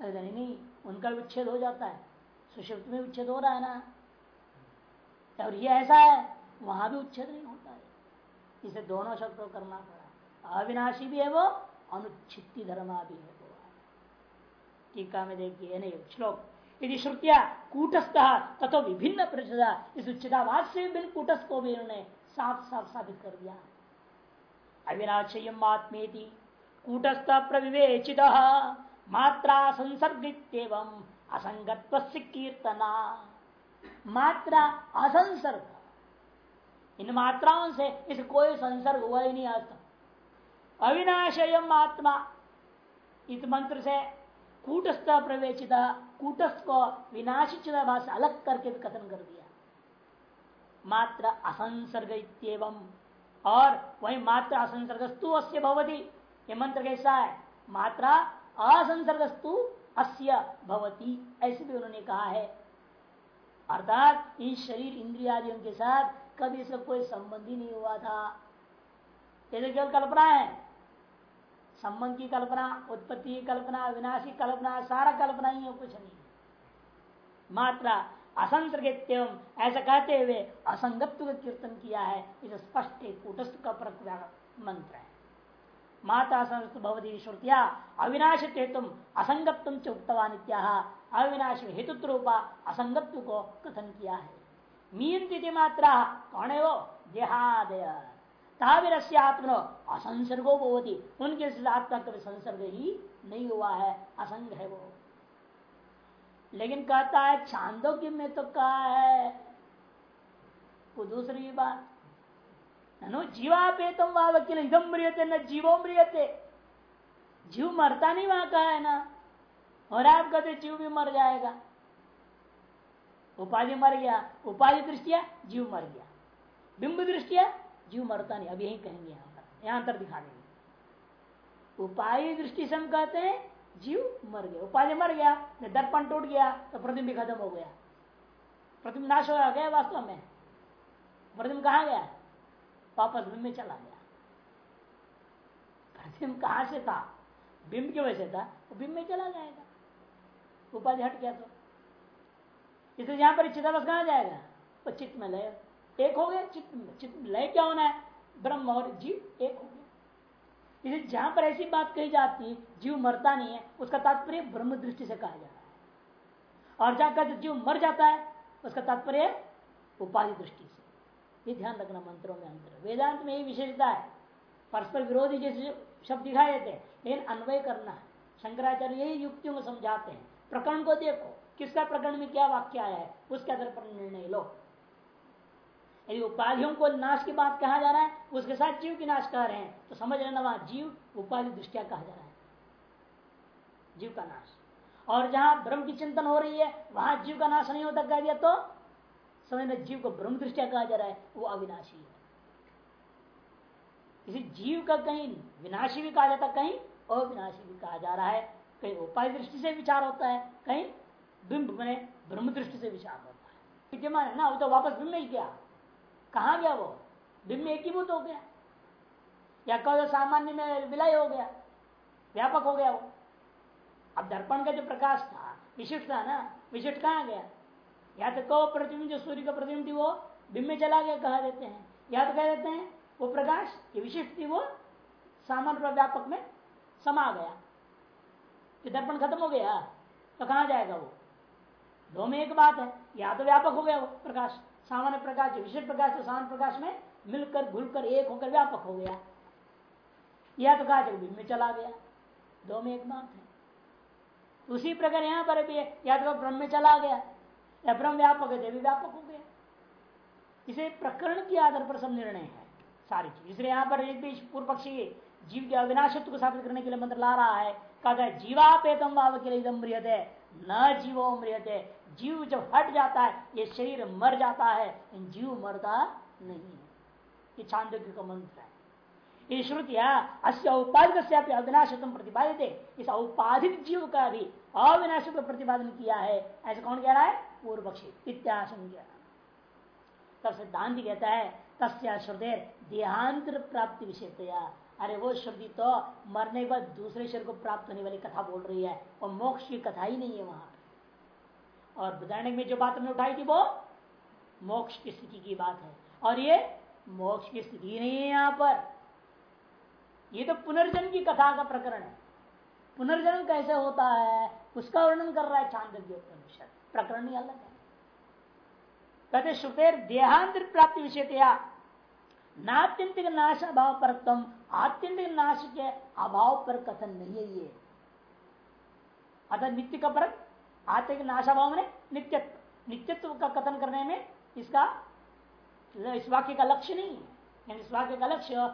नहीं, उनका उच्छेद हो जाता है। सुषुप्त में उच्छेद हो रहा है ना? और ये ऐसा है, वहाँ भी उच्छेद नहीं होता है। इसे दोनों शब्द को करना पड़ा। अविनाशी भी है वो अनुच्छिति धर्मा भी है वो। टीका में देखिए नहीं, श्लोक यदि श्रुतिया कूटस्थ तथा विभिन्न प्रतिशत इस उच्चतावाद से विभिन्न कूटस्थ को भी उन्होंने साफ़ साफ़ साबित कर दिया। अविनाशयम आत्मेति कूटस्थ प्रविवेचित, मात्रा संसर्गित एवं असंगत्व कीर्तना। मात्रा असंसर्ग। इन मात्राओं से इस कोई संसर्ग हुआ ही नहीं आता अविनाशयम आत्मा इस मंत्र से कूटस्थ प्रवेचिता कूटस्थ को विनाशी चिदाभास अलग करके भी कथन कर दिया। मात्र असंसर्ग इतम और वही मात्र असंसर्गस्तु अस्य भवती, ये मंत्र कैसा है? मात्रा असंसर्गस्तु अस्य भवती, ऐसे भी उन्होंने कहा है। अर्थात इन शरीर इंद्रियादियों के साथ कभी इसका कोई संबंध ही नहीं हुआ था। ये तो केवल कल्पना है। संबंध की कल्पना, उत्पत्ति की कल्पना, विनाशी कल्पना, सारा कल्पना ही है, कुछ नहीं। मात्रा असंसर्गित ऐसा कहते हुए असंगत्व का कीर्तन किया है, इसे स्पष्ट कूटस्थ का मंत्र है। माता संस्थ भवती श्रुतिया अविनाश हेतु असंगत्व च उक्तवान अविनाश हेतु रूपा असंगत्व को कथन किया है। मीन मात्रा कौन है वो देहादय। आत्मनो असंसर्गो भवती। उनके आत्मा कभी संसर्ग ही नहीं हुआ है। असंग है वो। लेकिन कहता है छांदोग्य में तो कहा है। वो दूसरी बात। नो जीवापेतम वाह वकील इधम मृियते न जीवो मृियते जीव मरता नहीं वहाँ कहा है ना? और आप कहते, जीव भी मर जाएगा। उपाधि मर गया। उपाधि दृष्टिया, जीव मर गया। बिंब दृष्टिया जीव मरता नहीं, अब यही कहेंगे यहाँ पर, यहाँ अंतर दिखा देंगे। उपाय दृष्टि से हम कहते हैं, जीव मर गया। उपाधि मर गया दर्पण टूट गया तो प्रतिम भी खत्म हो गया। प्रतिम नाश हो गया वास्तव में। प्रतिम कहा गया? वापस बिंब में चला गया। प्रतिम कहाँ से था? बिंब की वजह से था, वो बिंब में चला जाएगा। उपाधि हट गया तो। इसलिए यहाँ पर चिदावस कहा जाएगा? वो चित्त में लय। एक हो गया चित्त में चित्त लय क्या होना है? ब्रह्म और जीव एक हो गया। इसलिए जहाँ पर ऐसी बात कही जाती है, जीव मरता नहीं है, उसका तात्पर्य ब्रह्म दृष्टि से कहा जा रहा है। और जहाँ कहते जीव मर जाता है, उसका तात्पर्य उपाधि दृष्टि से। ये ध्यान रखना मंत्रों में अंतर वेदांत में यही विशेषता है। परस्पर विरोधी जैसे शब्द दिखाई देते हैं, लेकिन अन्वय करना है। शंकराचार्य यही युक्तियों को समझाते हैं। प्रकरण को देखो। किसका प्रकरण में क्या वाक्य आया है, उसके आधार पर निर्णय लो। यदि उपाधियों को नाश की बात कहा जा रहा है, उसके साथ जीव की नाश कह रहे हैं। तो समझ लेना वहाँ जीव उपाधि दृष्टिया कहा जा रहा है। जीव का नाश। और जहाँ ब्रह्म की चिंतन हो रही है, वहाँ जीव का नाश नहीं होता, कह दिया तो समझना जीव को ब्रह्म दृष्टिया कहा जा रहा है, वो अविनाशी है। इसी जीव का कहीं विनाशी भी कहा जाता कहीं अविनाशी भी कहा जा रहा है। कहीं उपाय दृष्टि से विचार होता है, कहीं बिंब में ब्रह्म दृष्टि से विचार होता है। विद्यमान है ना वो तो वापस बिंब में ही गया। कहा गया वो? बिंब एकीभूत हो गया। या कहो सामान्य में विलय हो गया, व्यापक हो गया वो। अब दर्पण का जो प्रकाश था, विशिष्ट था ना, विशिष्ट कहाँ गया? या तो कहो प्रतिबिंब जो सूर्य का प्रतिबिंब थी वो बिंब में चला गया कहा देते हैं। या तो कह देते हैं वो प्रकाश जो विशिष्ट थी वो, सामान्य व्यापक में समा गया। कि दर्पण खत्म हो गया तो कहा जाएगा वो? दो में एक बात है, या तो व्यापक हो गया वो प्रकाश। सामान्य प्रकाश विशेष प्रकाश तो सामान्य प्रकाश में मिलकर, घुलकर, एक होकर व्यापक हो गया। या तो कहा बिंब में चला गया। दो में एक बात है उसी प्रकार यहाँ पर भी या तो ब्रह्म में चला गया। या ब्रह्म व्यापक है भी व्यापक हो गया। इसे प्रकरण के आधार पर सब निर्णय है, सारी चीज़। इसलिए यहाँ पर एक भी पूर्व पक्षी जीव के अविनाशत्व को स्थापित करने के लिए मंत्र ला रहा है। कहा जीवापेतम वाव के लिए न जीवो मृियते जीव जब हट जाता है, ये शरीर मर जाता है जीव मरता नहीं है। ये चांदोग्य का मंत्र है। ये श्रुतिया अस्य औपाधिक अविनाशत्व प्रतिपादित। इस औपाधिक जीव का भी अविनाशत्व प्रतिपादन किया है। ऐसे कौन कह रहा है? पूर्व पक्षी इत्याशंज्ञा तब सिद्धांत कहता है, तस्या श्रुदेर देहांतर प्राप्ति विषयतया। अरे वो श्रुति तो मरने के बाद दूसरे शरीर को प्राप्त होने वाली कथा बोल रही है, और मोक्ष की कथा ही नहीं है वहाँ और बुदारण्य में जो बात हमने उठाई थी वो मोक्ष की स्थिति की बात है। और ये मोक्ष की स्थिति नहीं है यहाँ पर। ये तो पुनर्जन्म की कथा का प्रकरण है। पुनर्जन्म कैसे होता है, उसका वर्णन कर रहा है चांदव्य उपनिषद। प्रकरण ही अलग है। कहते श्रुतेर देहांतर प्राप्ति विषय नात्यंतिक नाश अभाव पर तुम, आत्यंतिक नाश के अभाव पर कथन नहीं है ये। अतः नित्य का परक आत्यंतिक नाशाभाव में नित्यत्व नित्यत्व का कथन करने में इसका इस वाक्य का लक्ष्य नहीं है। यानी इस वाक्य का लक्ष्य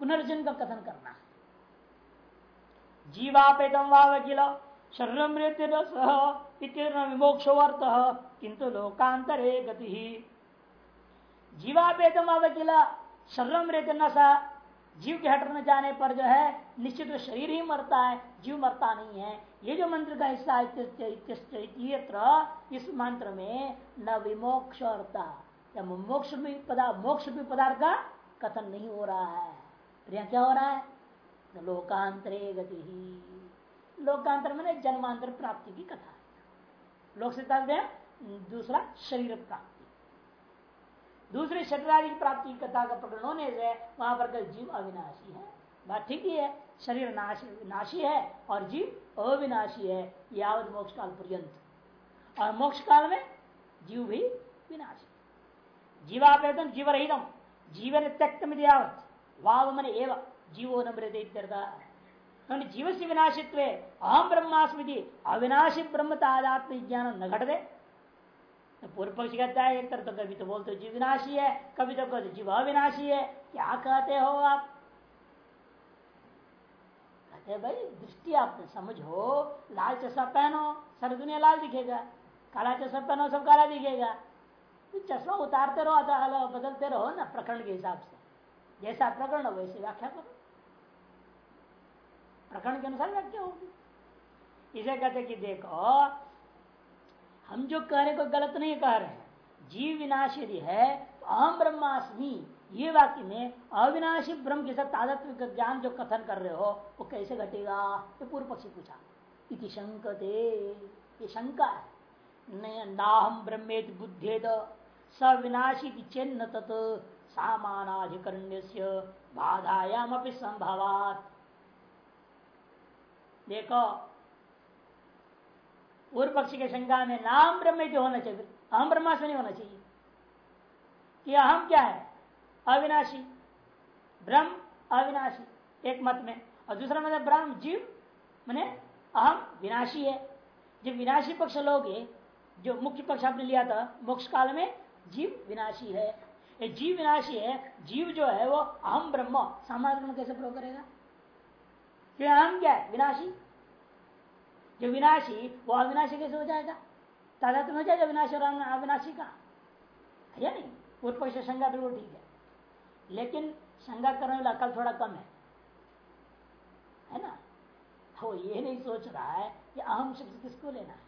पुनर्जन का कथन करना है। जीवापेतम वाव शरीर मृत्यु विमोक्षवर्त किंतु लोकांतरे गति। जीवापेतम अवकिला शरीर मृत्यु न जीव के हटने जाने पर जो है, निश्चित तो शरीर ही मरता है, जीव मरता नहीं है। ये जो मंत्र का हिस्सा इस मंत्र में न विमोक्ष मोक्ष भी पदार्थ मोक्ष भी पदार्थ का कथन नहीं हो रहा है। फिर क्या हो रहा है? लोकांतरे गति। ही लोकांतर में जन्मांतर प्राप्ति की कथा लोक से दूसरा शरीर प्राप्ति। दूसरे की प्राप्ति कथा का प्रकरण होने से वहाँ पर जीव अविनाशी है। बात ठीक ही है, शरीर नाश, नाशी है और जीव अविनाशी है, यावत मोक्ष काल पर्यंत। और मोक्ष काल में जीव भी विनाशी। जीवापेतन जीव रहितम जीवन त्यक्त में यावत वाव मन एवं जीवो न जीव से विनाशित्व अहम ब्रह्मास्मृति अविनाशी ब्रह्म तादात्म ज्ञान न घट दे तो पूर्व पक्ष कहता है, एक तरह तो कभी तो बोलते जीव विनाशी है, कभी तो कहते जीव अविनाशी है। क्या कहते हो आप? कहते भाई, दृष्टि आप समझो, लाल चश्मा पहनो, सारी दुनिया लाल दिखेगा। काला चश्मा पहनो, सब काला दिखेगा। तो चश्मा उतारते रहो अदा बदलते रहो ना, प्रकरण के हिसाब से। जैसा प्रकरण हो, वैसे व्याख्या करो। प्रकरण के अनुसार व्याख्या होगी। इसे कहते कि देखो हम जो कह रहे को गलत नहीं कह रहे जीव विनाश यदि है तो अहम ब्रह्मास्मि। ये वाक्य में अविनाशी ब्रह्म के साथ तादत्व ज्ञान जो कथन कर रहे हो, वो कैसे घटेगा? ये पूर्व पक्षी पूछा। इति शंकते। ये शंका है। नाहम ब्रह्मेत बुद्धेद सविनाशी चेन्न तत् सामानाधिकरण्य बाधायाम अपनी संभवात। देखो पूर्व पक्षी के शंका में नाम ब्रह्म जो होना चाहिए, अहम ब्रह्मास्म नहीं होना चाहिए। कि अहम क्या है? अविनाशी। ब्रह्म, अविनाशी, एक मत में। और दूसरा मतलब ब्रह्म, जीव, मैंने अहम, विनाशी है। जब विनाशी पक्ष लोगे, जो मुख्य पक्ष आपने लिया था, मोक्ष काल में जीव विनाशी है। ये जीव विनाशी है, जीव जो है वो अहम ब्रह्म, सामान्य कैसे प्रयोग करेगा? अहम क्या है? विनाशी। जो विनाशी, वो अविनाशी कैसे हो जाएगा? तादात हो जाएगा विनाशी और अविनाशी का है या नहीं? पूर्व पक्ष शंका बिल्कुल ठीक है। लेकिन शंका करने वाला अकल थोड़ा कम है। है ना? वो ये नहीं सोच रहा है कि अहम शब्द किसको लेना है?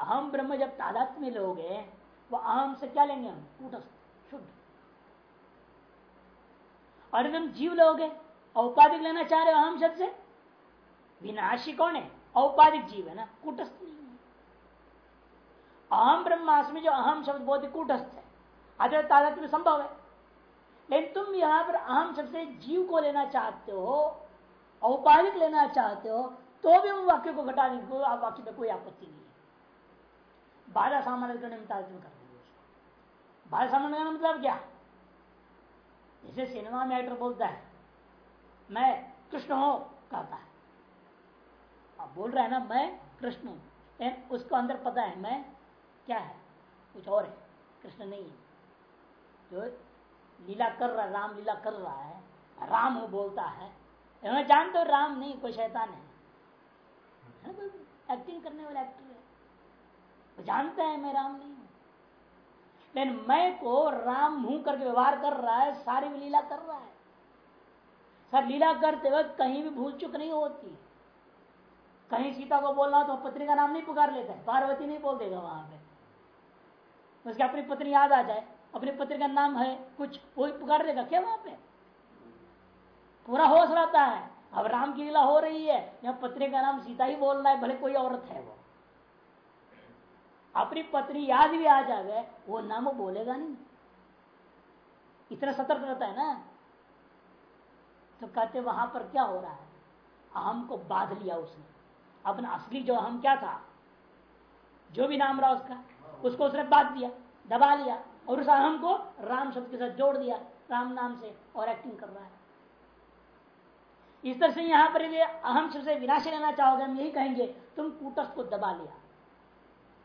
अहम ब्रह्म जब तादात में लोगे, वो अहम से क्या लेंगे हम? कूटस्थ, शुद्ध। और जीव लोगे, औपाधिक लेना चाह रहे हो अहम शब्द से, विनाशी कौन है? औपाधिक जीव है ना, कूटस्थ नहीं है। अहम ब्रह्मास्मि जो अहम शब्द बहुत कूटस्थ है। अजय तादात्म में संभव है। लेकिन तुम यहाँ पर अहम शब्द से जीव को लेना चाहते हो, औपाधिक लेना चाहते हो तो भी उन वाक्य को घटाने आप वाक्य में कोई आपत्ति नहीं है। बाधा सामान्य करने में तारतम्य कर देंगे बाधा सामान्य का मतलब क्या? जैसे सिनेमा में एक्टर बोलता है, मैं कृष्ण हूँ, कहता है। अब बोल रहा है ना मैं कृष्ण हूँ। उसको अंदर पता है मैं क्या है? कुछ और है। कृष्ण नहीं है। जो लीला कर रहा है राम लीला कर रहा है राम हो बोलता है। मैं जानते हो राम नहीं कोई शैतान है, एक्टिंग करने वाला एक्टर है। वो जानते हैं मैं राम नहीं हूँ। लेकिन मैं को राम मुँह करके व्यवहार कर रहा है सारी लीला कर रहा है। सर लीला करते वक्त कहीं भी भूल चुक नहीं होती। कहीं सीता को बोलना तो पत्नी का नाम नहीं पुकार लेता है। पार्वती नहीं बोल देगा वहाँ पे। उसकी अपनी पत्नी याद आ जाए। अपनी पत्नी का नाम है कुछ वही पुकार देगा क्या वहाँ पे? पूरा होश रहता है। अब राम की लीला हो रही है। यहाँ पत्नी का नाम सीता ही बोल रहा है, भले कोई औरत है वो। अपनी पत्नी याद भी आ जाए वो नाम बोलेगा नहीं। इतना सतर्क रहता है ना। तो कहते वहाँ पर क्या हो रहा है? अहम को बाँध लिया उसने। अपना असली जो हम क्या था? जो भी नाम रहा उसका, उसको उसने बात दिया, दबा लिया, और उस अहम को राम शब्द के साथ जोड़ दिया, राम नाम से, और एक्टिंग कर रहा है। इस तरह से यहाँ पर यदि अहम शब्द से विनाश लेना चाहोगे, हम यही कहेंगे, तुम कूटस्थ को दबा लिया।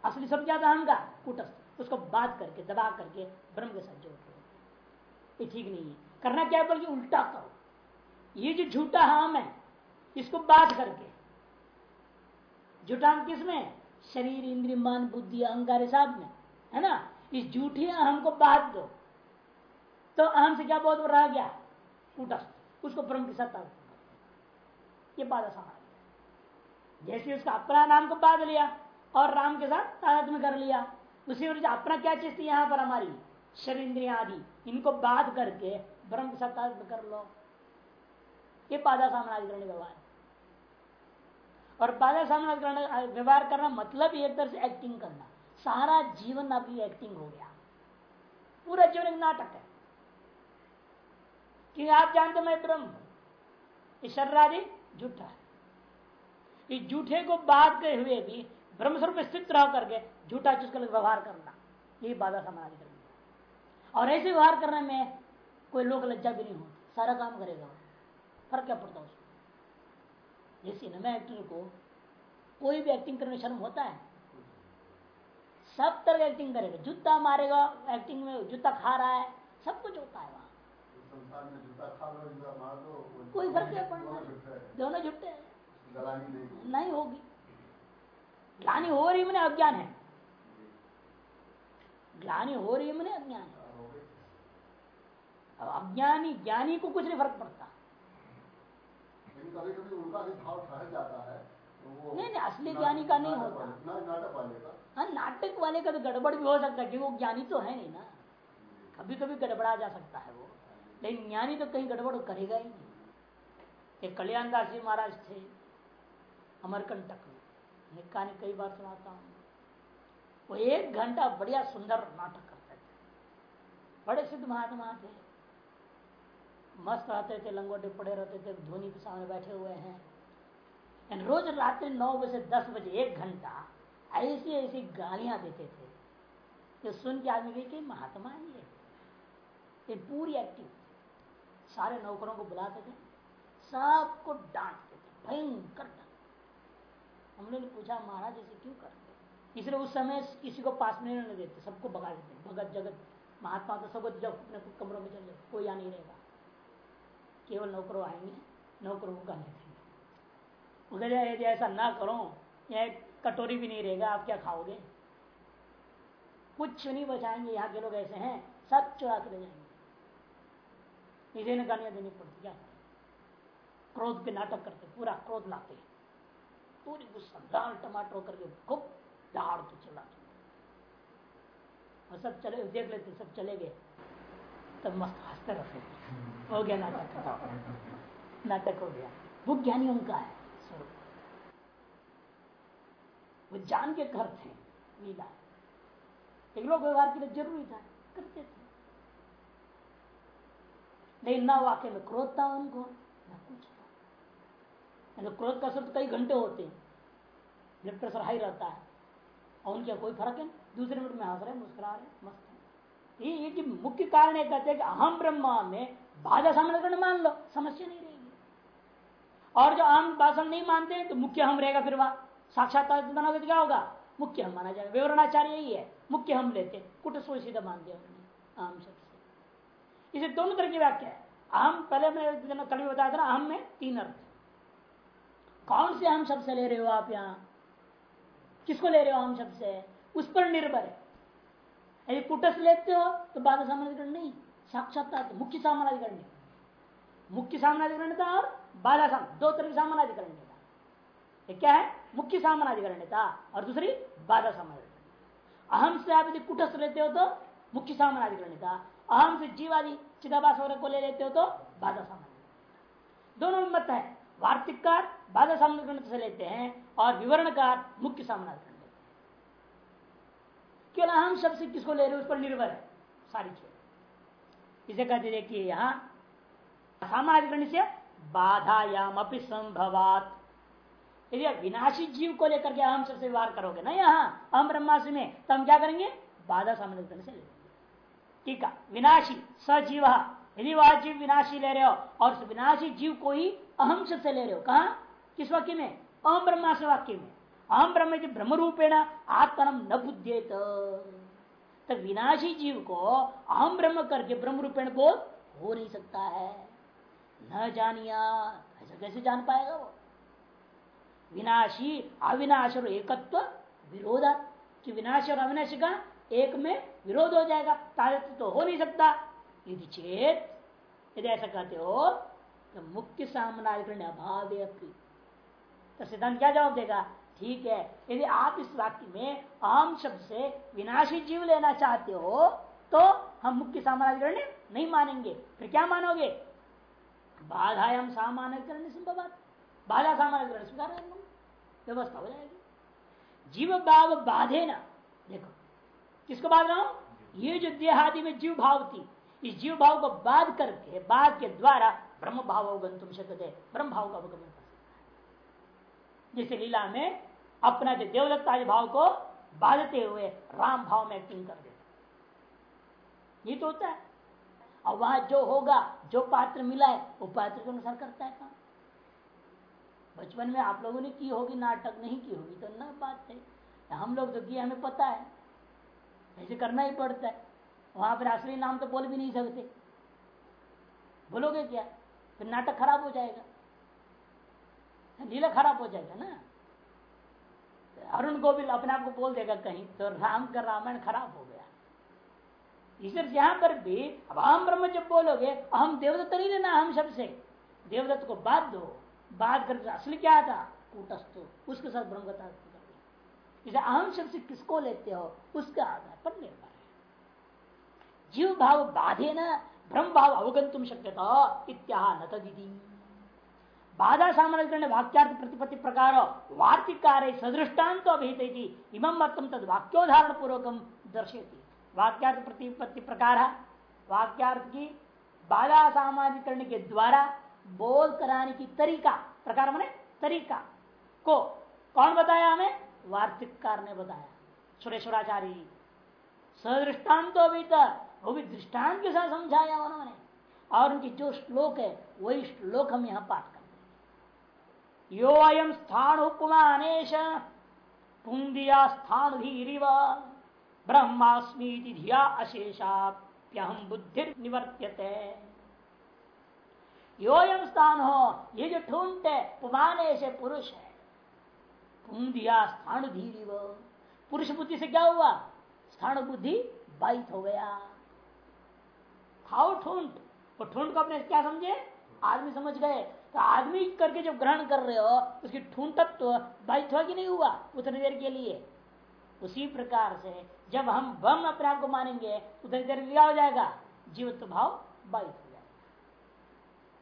असली शब्द क्या था अहम का? कूटस्थ। उसको बात करके, दबा करके ब्रह्म के साथ जोड़ ये ठीक नहीं है। करना क्या बल्कि उल्टा करो। ये जो झूठा हम है, इसको बात करके जुटाम किसमें शरीर, इंद्रिय, मन, बुद्धि, अहंकार सब में है ना? इस झूठे अहम को बात दो। तो अहम से क्या बहुत रह गया कूटस्थ उसको ब्रह्म के साथ ये बाधा समाज जैसे उसका अपना नाम को बाँध लिया और राम के साथ तादात्म्य कर लिया, उसी वजह अपना क्या चीज़ थी यहाँ पर हमारी? शरीर, इंद्रिया आदि। इनको बाध करके ब्रह्म के साथ कर लो। ये बाधा सामनाधिकरण व्यवहार और बाधा सामनाधिकरण व्यवहार करना मतलब एक तरह से एक्टिंग करना। सारा जीवन आपकी एक्टिंग हो गया। पूरा जीवन एक नाटक है। कि आप जानते मैं ब्रह्म आदि झूठा है। इस झूठे को बात के हुए भी ब्रह्म स्वरूप स्थित रह करके झूठा चीज़ का व्यवहार करना, यही बाधा समाधि करना। और ऐसे व्यवहार करने में कोई लोग लज्जा भी नहीं होती। सारा काम करेगा। फ़र्क क्या पड़ता उसको जैसे सिनेमा एक्टर को कोई भी एक्टिंग करने में शर्म होता है? सब तरह एक्टिंग करेगा। जूता मारेगा एक्टिंग में जूता खा रहा है सब कुछ होता है वहाँ। कोई फ़र्क नहीं पड़ना दोनों झुट्टे हैं। नहीं नहीं होगी। ग्लानी हो रही मैंने अज्ञान है। ग्लानी हो रही मैंने अज्ञान है। अब अज्ञानी ज्ञानी को कुछ नहीं फ़र्क पड़ता। लेकिन कभी कभी उनका भी भाव ठहर जाता है तो नहीं, नहीं, असली ज्ञानी का नहीं होता। नाटक वाले का। हाँ नाटक वाले का तो गड़बड़ भी हो सकता है क्योंकि वो ज्ञानी तो है नहीं ना। कभी कभी गड़बड़ा जा सकता है वो। लेकिन ज्ञानी तो कहीं गड़बड़ करेगा ही नहीं। ये कल्याणदास जी महाराज थे अमरकंटक में। मैं कहानी कई बार सुनाता हूँ। वो एक घंटा बढ़िया सुंदर नाटक करते थे। बड़े सिद्ध महात्मा थे। मस्त रहते थे, लंगोटे पड़े रहते थे, धोनी के सामने बैठे हुए हैं। एंड रोज रात्रि नौ बजे से दस बजे, एक घंटा ऐसी ऐसी गालियाँ देते थे जो सुन के आदमी कि महात्मा है ये ये पूरी एक्टिंग सारे नौकरों को बुलाते थे। सबको डांटते थे। भयंकर डांट। हमने पूछा, महाराज, ऐसे क्यों करते इसलिए उस समय किसी को पास में नहीं देते। सबको भगा देते। भगत जगत, महात्मा तो सबको जब अपने कमरों में चले कोई आ नहीं रहेगा केवल नौकरों आएँगे नौकरों को कहने देंगे। वो कहते यदि ऐसा ना करो, यह कटोरी भी नहीं रहेगा, आप क्या खाओगे? कुछ नहीं बचाएँगे, यहाँ के लोग ऐसे हैं, सब चुरा के जाएँगे। इसे ने गालियाँ देनी पड़ती, क्या करें? क्रोध के नाटक करते, पूरा क्रोध लाते पूरी गुस्सा दाल टमाटर करके खूब दहाड़ चलाते और सब चले, देख लेते सब चले गए। तब मस्त हँसते रहते हो गया नाटक। खत्म नाटक हो गया। वो ज्ञानी उनका है स्वरूप वो जान के करते हैं लीला। एक लोग व्यवहार के लिए ज़रूरी था करते थे। लेकिन ना वाक्य में क्रोध था उनको ना कुछ था। तो क्रोध का असर कई घंटे होते हैं। ब्लड प्रेशर हाई रहता है। और उनके कोई फ़र्क है दूसरे मिनट में हंस रहे मुस्कुरा रहे मस्त। ये ये मुख्य कारण है, कहते हैं कि अहम ब्रह्मा में बाधा सामने मान लो, समस्या नहीं रहेगी। और जो आम भाषण नहीं मानते तो मुख्य हम रहेगा फिर वहाँ। साक्षात्कार तो क्या होगा? मुख्य हम माना जाएगा। विवरणाचार्य यही है, मुख्य हम लेते कुट सो सीधा मान दिया उन्होंने आम शब्द इसे दोनों तरह की व्याख्या है। अहम, पहले मैं कल भी बताया था ना, अहम में तीन अर्थ कौन से अहम शब्द से ले रहे हो आप यहाँ? किसको ले रहे हो अहम शब्द से? उस पर निर्भर है। यदि कुटस लेते हो तो बाधा सामानाधिकरण नहीं साक्षात्कार तो मुख्य सामानाधिकरण मुख्य सामानाधिकरण और बाधा साम दो तरह की सामानाधिकरण ये क्या है मुख्य सामानाधिकरणता और दूसरी बाधा सामानाधिकरण अहम से आप यदि कुटस्थ लेते हो तो मुख्य सामानाधिकरणता अहम से जीवादि वगैरह को ले लेते हो तो बाधा सामानाधिकरण दोनों में मत है वार्तिककार बाधा सामानाधिकरण से लेते हैं और विवरणकार मुख्य सामानाधिकरण हैं केवल अहम शब्द से किसको ले रहे हो? उस पर निर्भर है। सारी चीज़। इसे कहते देखिए यहाँ सामानाधिकरण से बाधायाम अपनी संभवात। यदि आप विनाशी जीव को लेकर के अहम से व्यवहार करोगे ना यहाँ, अहम ब्रह्मास्त्र में तो हम क्या करेंगे? बाधा सामने से ले ठीक है। विनाशी, सजीव। यदि वह जीव विनाशी ले रहे हो, और विनाशी जीव को ही अहम से ले रहे हो, कहा? किस वाक्य में? अहम ब्रह्मास्त्र वाक्य में। अहम ब्रह्म ब्रह्म रूपेण आत्मनम न बुद्धेत। तो विनाशी जीव को अहम ब्रह्म करके ब्रह्म रूपेण बोध हो नहीं सकता है। न जानिया, ऐसा कैसे जान पाएगा वो? विनाशी, अविनाश और एकत्व विरोधा। कि विनाश और अविनाश का एक में विरोध हो जाएगा तारत्व तो हो नहीं सकता। यदि चेत, यदि ऐसा कहते हो तो मुख्य सामनाधिकरण अभाव तो सिद्धांत क्या जवाब देगा? ठीक है। यदि आप इस वाक्य में आम शब्द से विनाशी जीव लेना चाहते हो तो हम मुख्य सामानाधिकरण नहीं मानेंगे। फिर क्या मानोगे? बाधायाम सामान्यकरण संभव बाधा सामान्यकरण स्वीकार व्यवस्था हो जाएगी। जीव भाव बाधे ना। देखो, किसको बाध रहा हूँ? ये जो देहादि में जीव भाव थी, इस जीव भाव को बाध करके, बाध के द्वारा ब्रह्म भाव अवगन तुम सकते ब्रह्म भाव का अवगमन कर है। जैसे लीला में अपना जो देवदत्ता भाव को बाधते हुए राम भाव में एक्टिंग कर देते ये तो होता है। और वहाँ जो होगा, जो पात्र मिला है, वो पात्र के अनुसार करता है काम। बचपन में आप लोगों ने की होगी, नाटक नहीं की होगी तो ना बात है। हम लोग तो किए, हमें पता है। ऐसे करना ही पड़ता है। वहाँ पर असली नाम तो बोल भी नहीं सकते। बोलोगे क्या? फिर नाटक खराब हो जाएगा। लीला खराब हो जाएगा ना? अरुण गोविल अपने आप को बोल देगा कहीं तो राम का रामायण खराब हो गया। ईश्वर यहाँ पर भी, अब हम ब्रह्म जब बोलोगे हम देवदत्त नहीं लेना हम शब्द से देवदत्त को बात दो। बात कर असली क्या था? कूटस्थ उसके साथ ब्रह्म का इसे अहम शब्द से किसको लेते हो? उसके आधार पर निर्भर है। जीव भाव बाधे न, ब्रह्म भाव अवगन तुम शक्य इत्या न तदी बाधा सामान्य वाक्यार्थ प्रतिपत्ति प्रकार वार्तिक कार्य सदृष्टान्त अभिहित इमं मतम तद वाक्योदाहरण पूर्वक दर्शेती वाक्यार्थ प्रतिपत्ति प्रकार, वाक्यार्थ की बाधा सामाजिकरण के द्वारा बोल कराने की तरीका, प्रकार मैंने तरीका। को? कौन बताया हमें? वार्तिककार ने बताया। सुरेश्वराचार्य सदृष्टान्त अभी तक वो भी दृष्टांत के साथ समझाया उन्होंने। और उनकी जो श्लोक है, वही श्लोक हम यहाँ पाठ करते यो अयम स्थान उपमानेश पुंदिया स्थान धीरिव ब्रह्मास्मी धिया अशेषाप्यहम बुद्धि निवर्त्यते योयम स्थान हो ये जो ठूंठ है पुमानेश पुरुष है। पुंदिया स्थान धीरिव पुरुष बुद्धि से क्या हुआ? स्थान बुद्धि बाइट हो गया। खाओ ठूंठ वो ठूंठ को अपने क्या समझे? आदमी समझ गए। तो आदमी करके जब ग्रहण कर रहे हो, उसकी ठूंठत्व तो बाइट हुआ कि नहीं हुआ, उतनी देर के लिए। उसी प्रकार से जब हम बम अपने आप को मानेंगे, उतनी देर लिया हो जाएगा जीवत्व भाव बाइट हो जाएगा।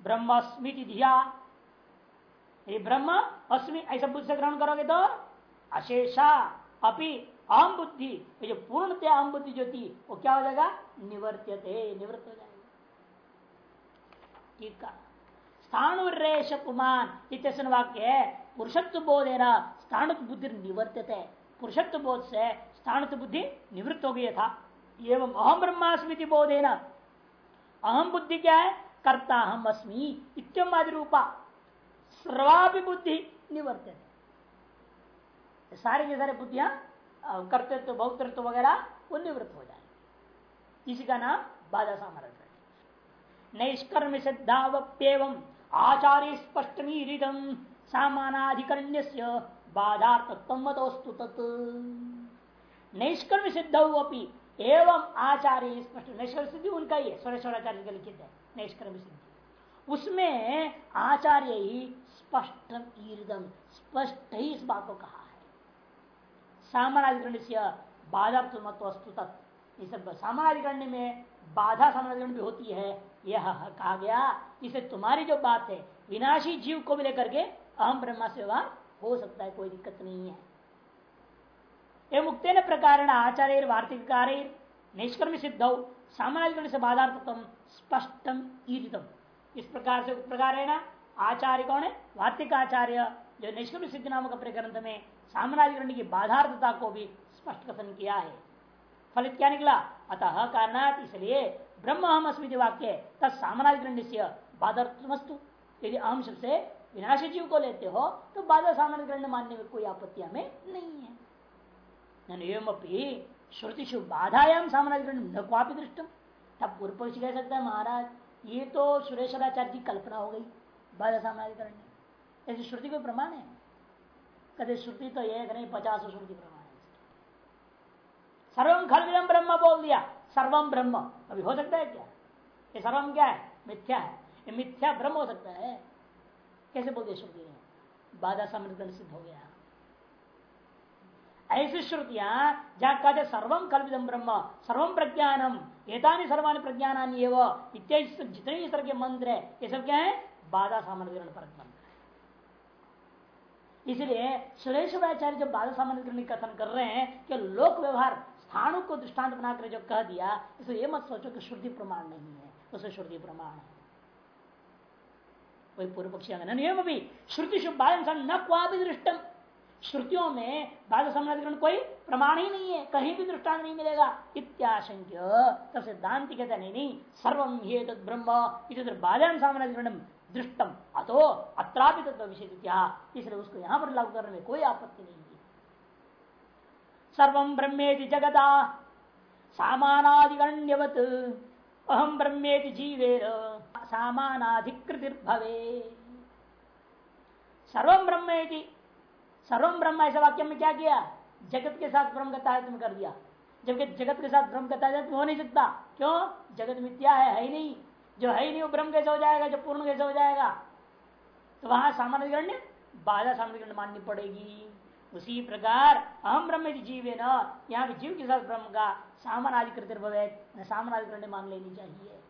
ब्रह्मस्मृति धिया। ये ब्रह्म, अस्मि, ऐसा बुद्धि से ग्रहण करोगे तो अशेषा, अपि अहम बुद्धि जो पूर्णतया आम बुद्धि जो थी, वो क्या हो जाएगा? निवर्त्यते, निवृत्त हो जाएगा। ठीक है स्थानुरेश पुमान इतने वाक्य है पुरुषत्व बोधेना स्थान बुद्धि निवर्तित। है पुरुषत्व बोध से स्थान बुद्धि निवृत्त हो गया था एवं अहम ब्रह्मास्मृति बोधेना। अहम बुद्धि क्या है? कर्ता हम अस्मी इत्यम आदि रूपा सर्वापि बुद्धि निवर्तित। सारे के सारे बुद्धियाँ कर्तृत्व भौतृत्व वगैरह वो निवृत्त हो जाए इसी का नाम बाधा सामर्थ्य नैष्कर्म सिद्धावप्यव आचार्य स्पष्टमीरिदम सामानाधिकरण्य बाधार्थत्वस्तु तत्। नैष्कर्म सिद्ध अपनी एवं आचार्य स्पष्ट नैष्कर्म सिद्धि उनका ही है स्वरेश्वराचार्य का लिखित है नैष्कर्म सिद्धि उसमें आचार्य ही स्पष्ट ईर्दम स्पष्ट ही। इस बात को कहा है सामानाधिकरण से तक इस सामानाधिकरण में बाधा सामानाधिकरण भी होती है यह कहा गया इसे तुम्हारी जो बात है, विनाशी जीव को भी लेकर के अहम ब्रह्मा से व्यवहार हो सकता है, कोई दिक्कत नहीं है। ये मुक्तेन प्रकार आचार्य वार्तिक निष्कर्म सिद्ध सामानाधिकरण से बाधार्थम स्पष्टम ईदितम इस प्रकार से प्रकार है ना आचार्य कौन है? वार्तिक आचार्य जो निष्कर्म सिद्ध नामक अपने ग्रंथ में सामनाधिकरण की बाधार्थता को भी स्पष्ट कथन किया है। फलित क्या निकला? अतः कारणात इसलिए ब्रह्म अहम अस्मृति वाक्य तत्सामनाधिकरण से बाधार्थमस्तु। यदि अहम शब्द से विनाशी जीव को लेते हो तो बाधा सामान्य मानने में कोई आपत्ति हमें नहीं है। श्रुति शुभ बाधायाम सामान्यकरण न क्वापी दृष्टम तब पूर्व पक्ष कह सकता है, महाराज, ये तो सुरेश्वराचार्य की कल्पना हो गई, बाधा सामान्यकरण ऐसी श्रुति कोई प्रमाण है? कभी श्रुति तो एक नहीं, पचास श्रुति प्रमाण है सर्वम खलविदम ब्रह्म बोल दिया। सर्वम ब्रह्म। अभी हो सकता है क्या? ये सर्वम क्या है? मिथ्या है। ये मिथ्या ब्रह्म हो सकता है? कैसे बोल दिया श्रुति ने? बाधा समृद्ध सिद्ध हो गया। ऐसी श्रुतियाँ जहाँ कहते सर्वम कल्पितम ब्रह्म सर्वम प्रज्ञानम एतानी सर्वानी प्रज्ञानानी एवं, इत्यादि जितने इस तरह के मंत्र है, ये सब क्या है? बाधा सामने पर मंत्र इसलिए सुरेश्वराचार्य जब बाधा सामान्य कथन कर रहे हैं कि लोक व्यवहार स्थानों को दृष्टांत बनाकर जो कह दिया इसलिए ये मत सोचो कि श्रुति प्रमाण नहीं है, उसे श्रुति प्रमाण है। वही पूर्व पक्षी नियम भी, श्रुति न क्वापि दृष्टम। श्रुतियों में बाध समाधिकरण कोई प्रमाण ही नहीं है, कहीं भी दृष्टांत नहीं मिलेगा। इत्याशंक्य, तब सिद्धांत कहते नहीं नहीं सर्वम ये तद ब्रह्म इधर बाधान सामान्यकरण दृष्टम। अतो अत्रापि तत्व विषय इसलिए उसको यहाँ पर लागू करने में कोई आपत्ति नहीं है। सर्व ब्रह्मेति जगता सामानाधिगण्यवत अहम ब्रह्मेति जीवेर सामानाधिकृतिर्भवे सर्वम ब्रह्मेति। सर्वम ब्रह्म ऐसा वाक्य में क्या किया? जगत के साथ ब्रह्म का तारतम्य कर दिया। जबकि जगत के साथ ब्रह्म का तारतम्य हो नहीं सकता। क्यों? जगत मिथ्या है है ही नहीं। जो है ही नहीं, वो ब्रह्म कैसे हो जाएगा? जो पूर्ण कैसे हो जाएगा? तो वहाँ सामान्य बाधा सामान्य माननी पड़ेगी। उसी प्रकार अहम ब्रह्म जीवे न यहाँ जीव के साथ ब्रह्म का सामान आदि कृत सामान आदि मान लेनी चाहिए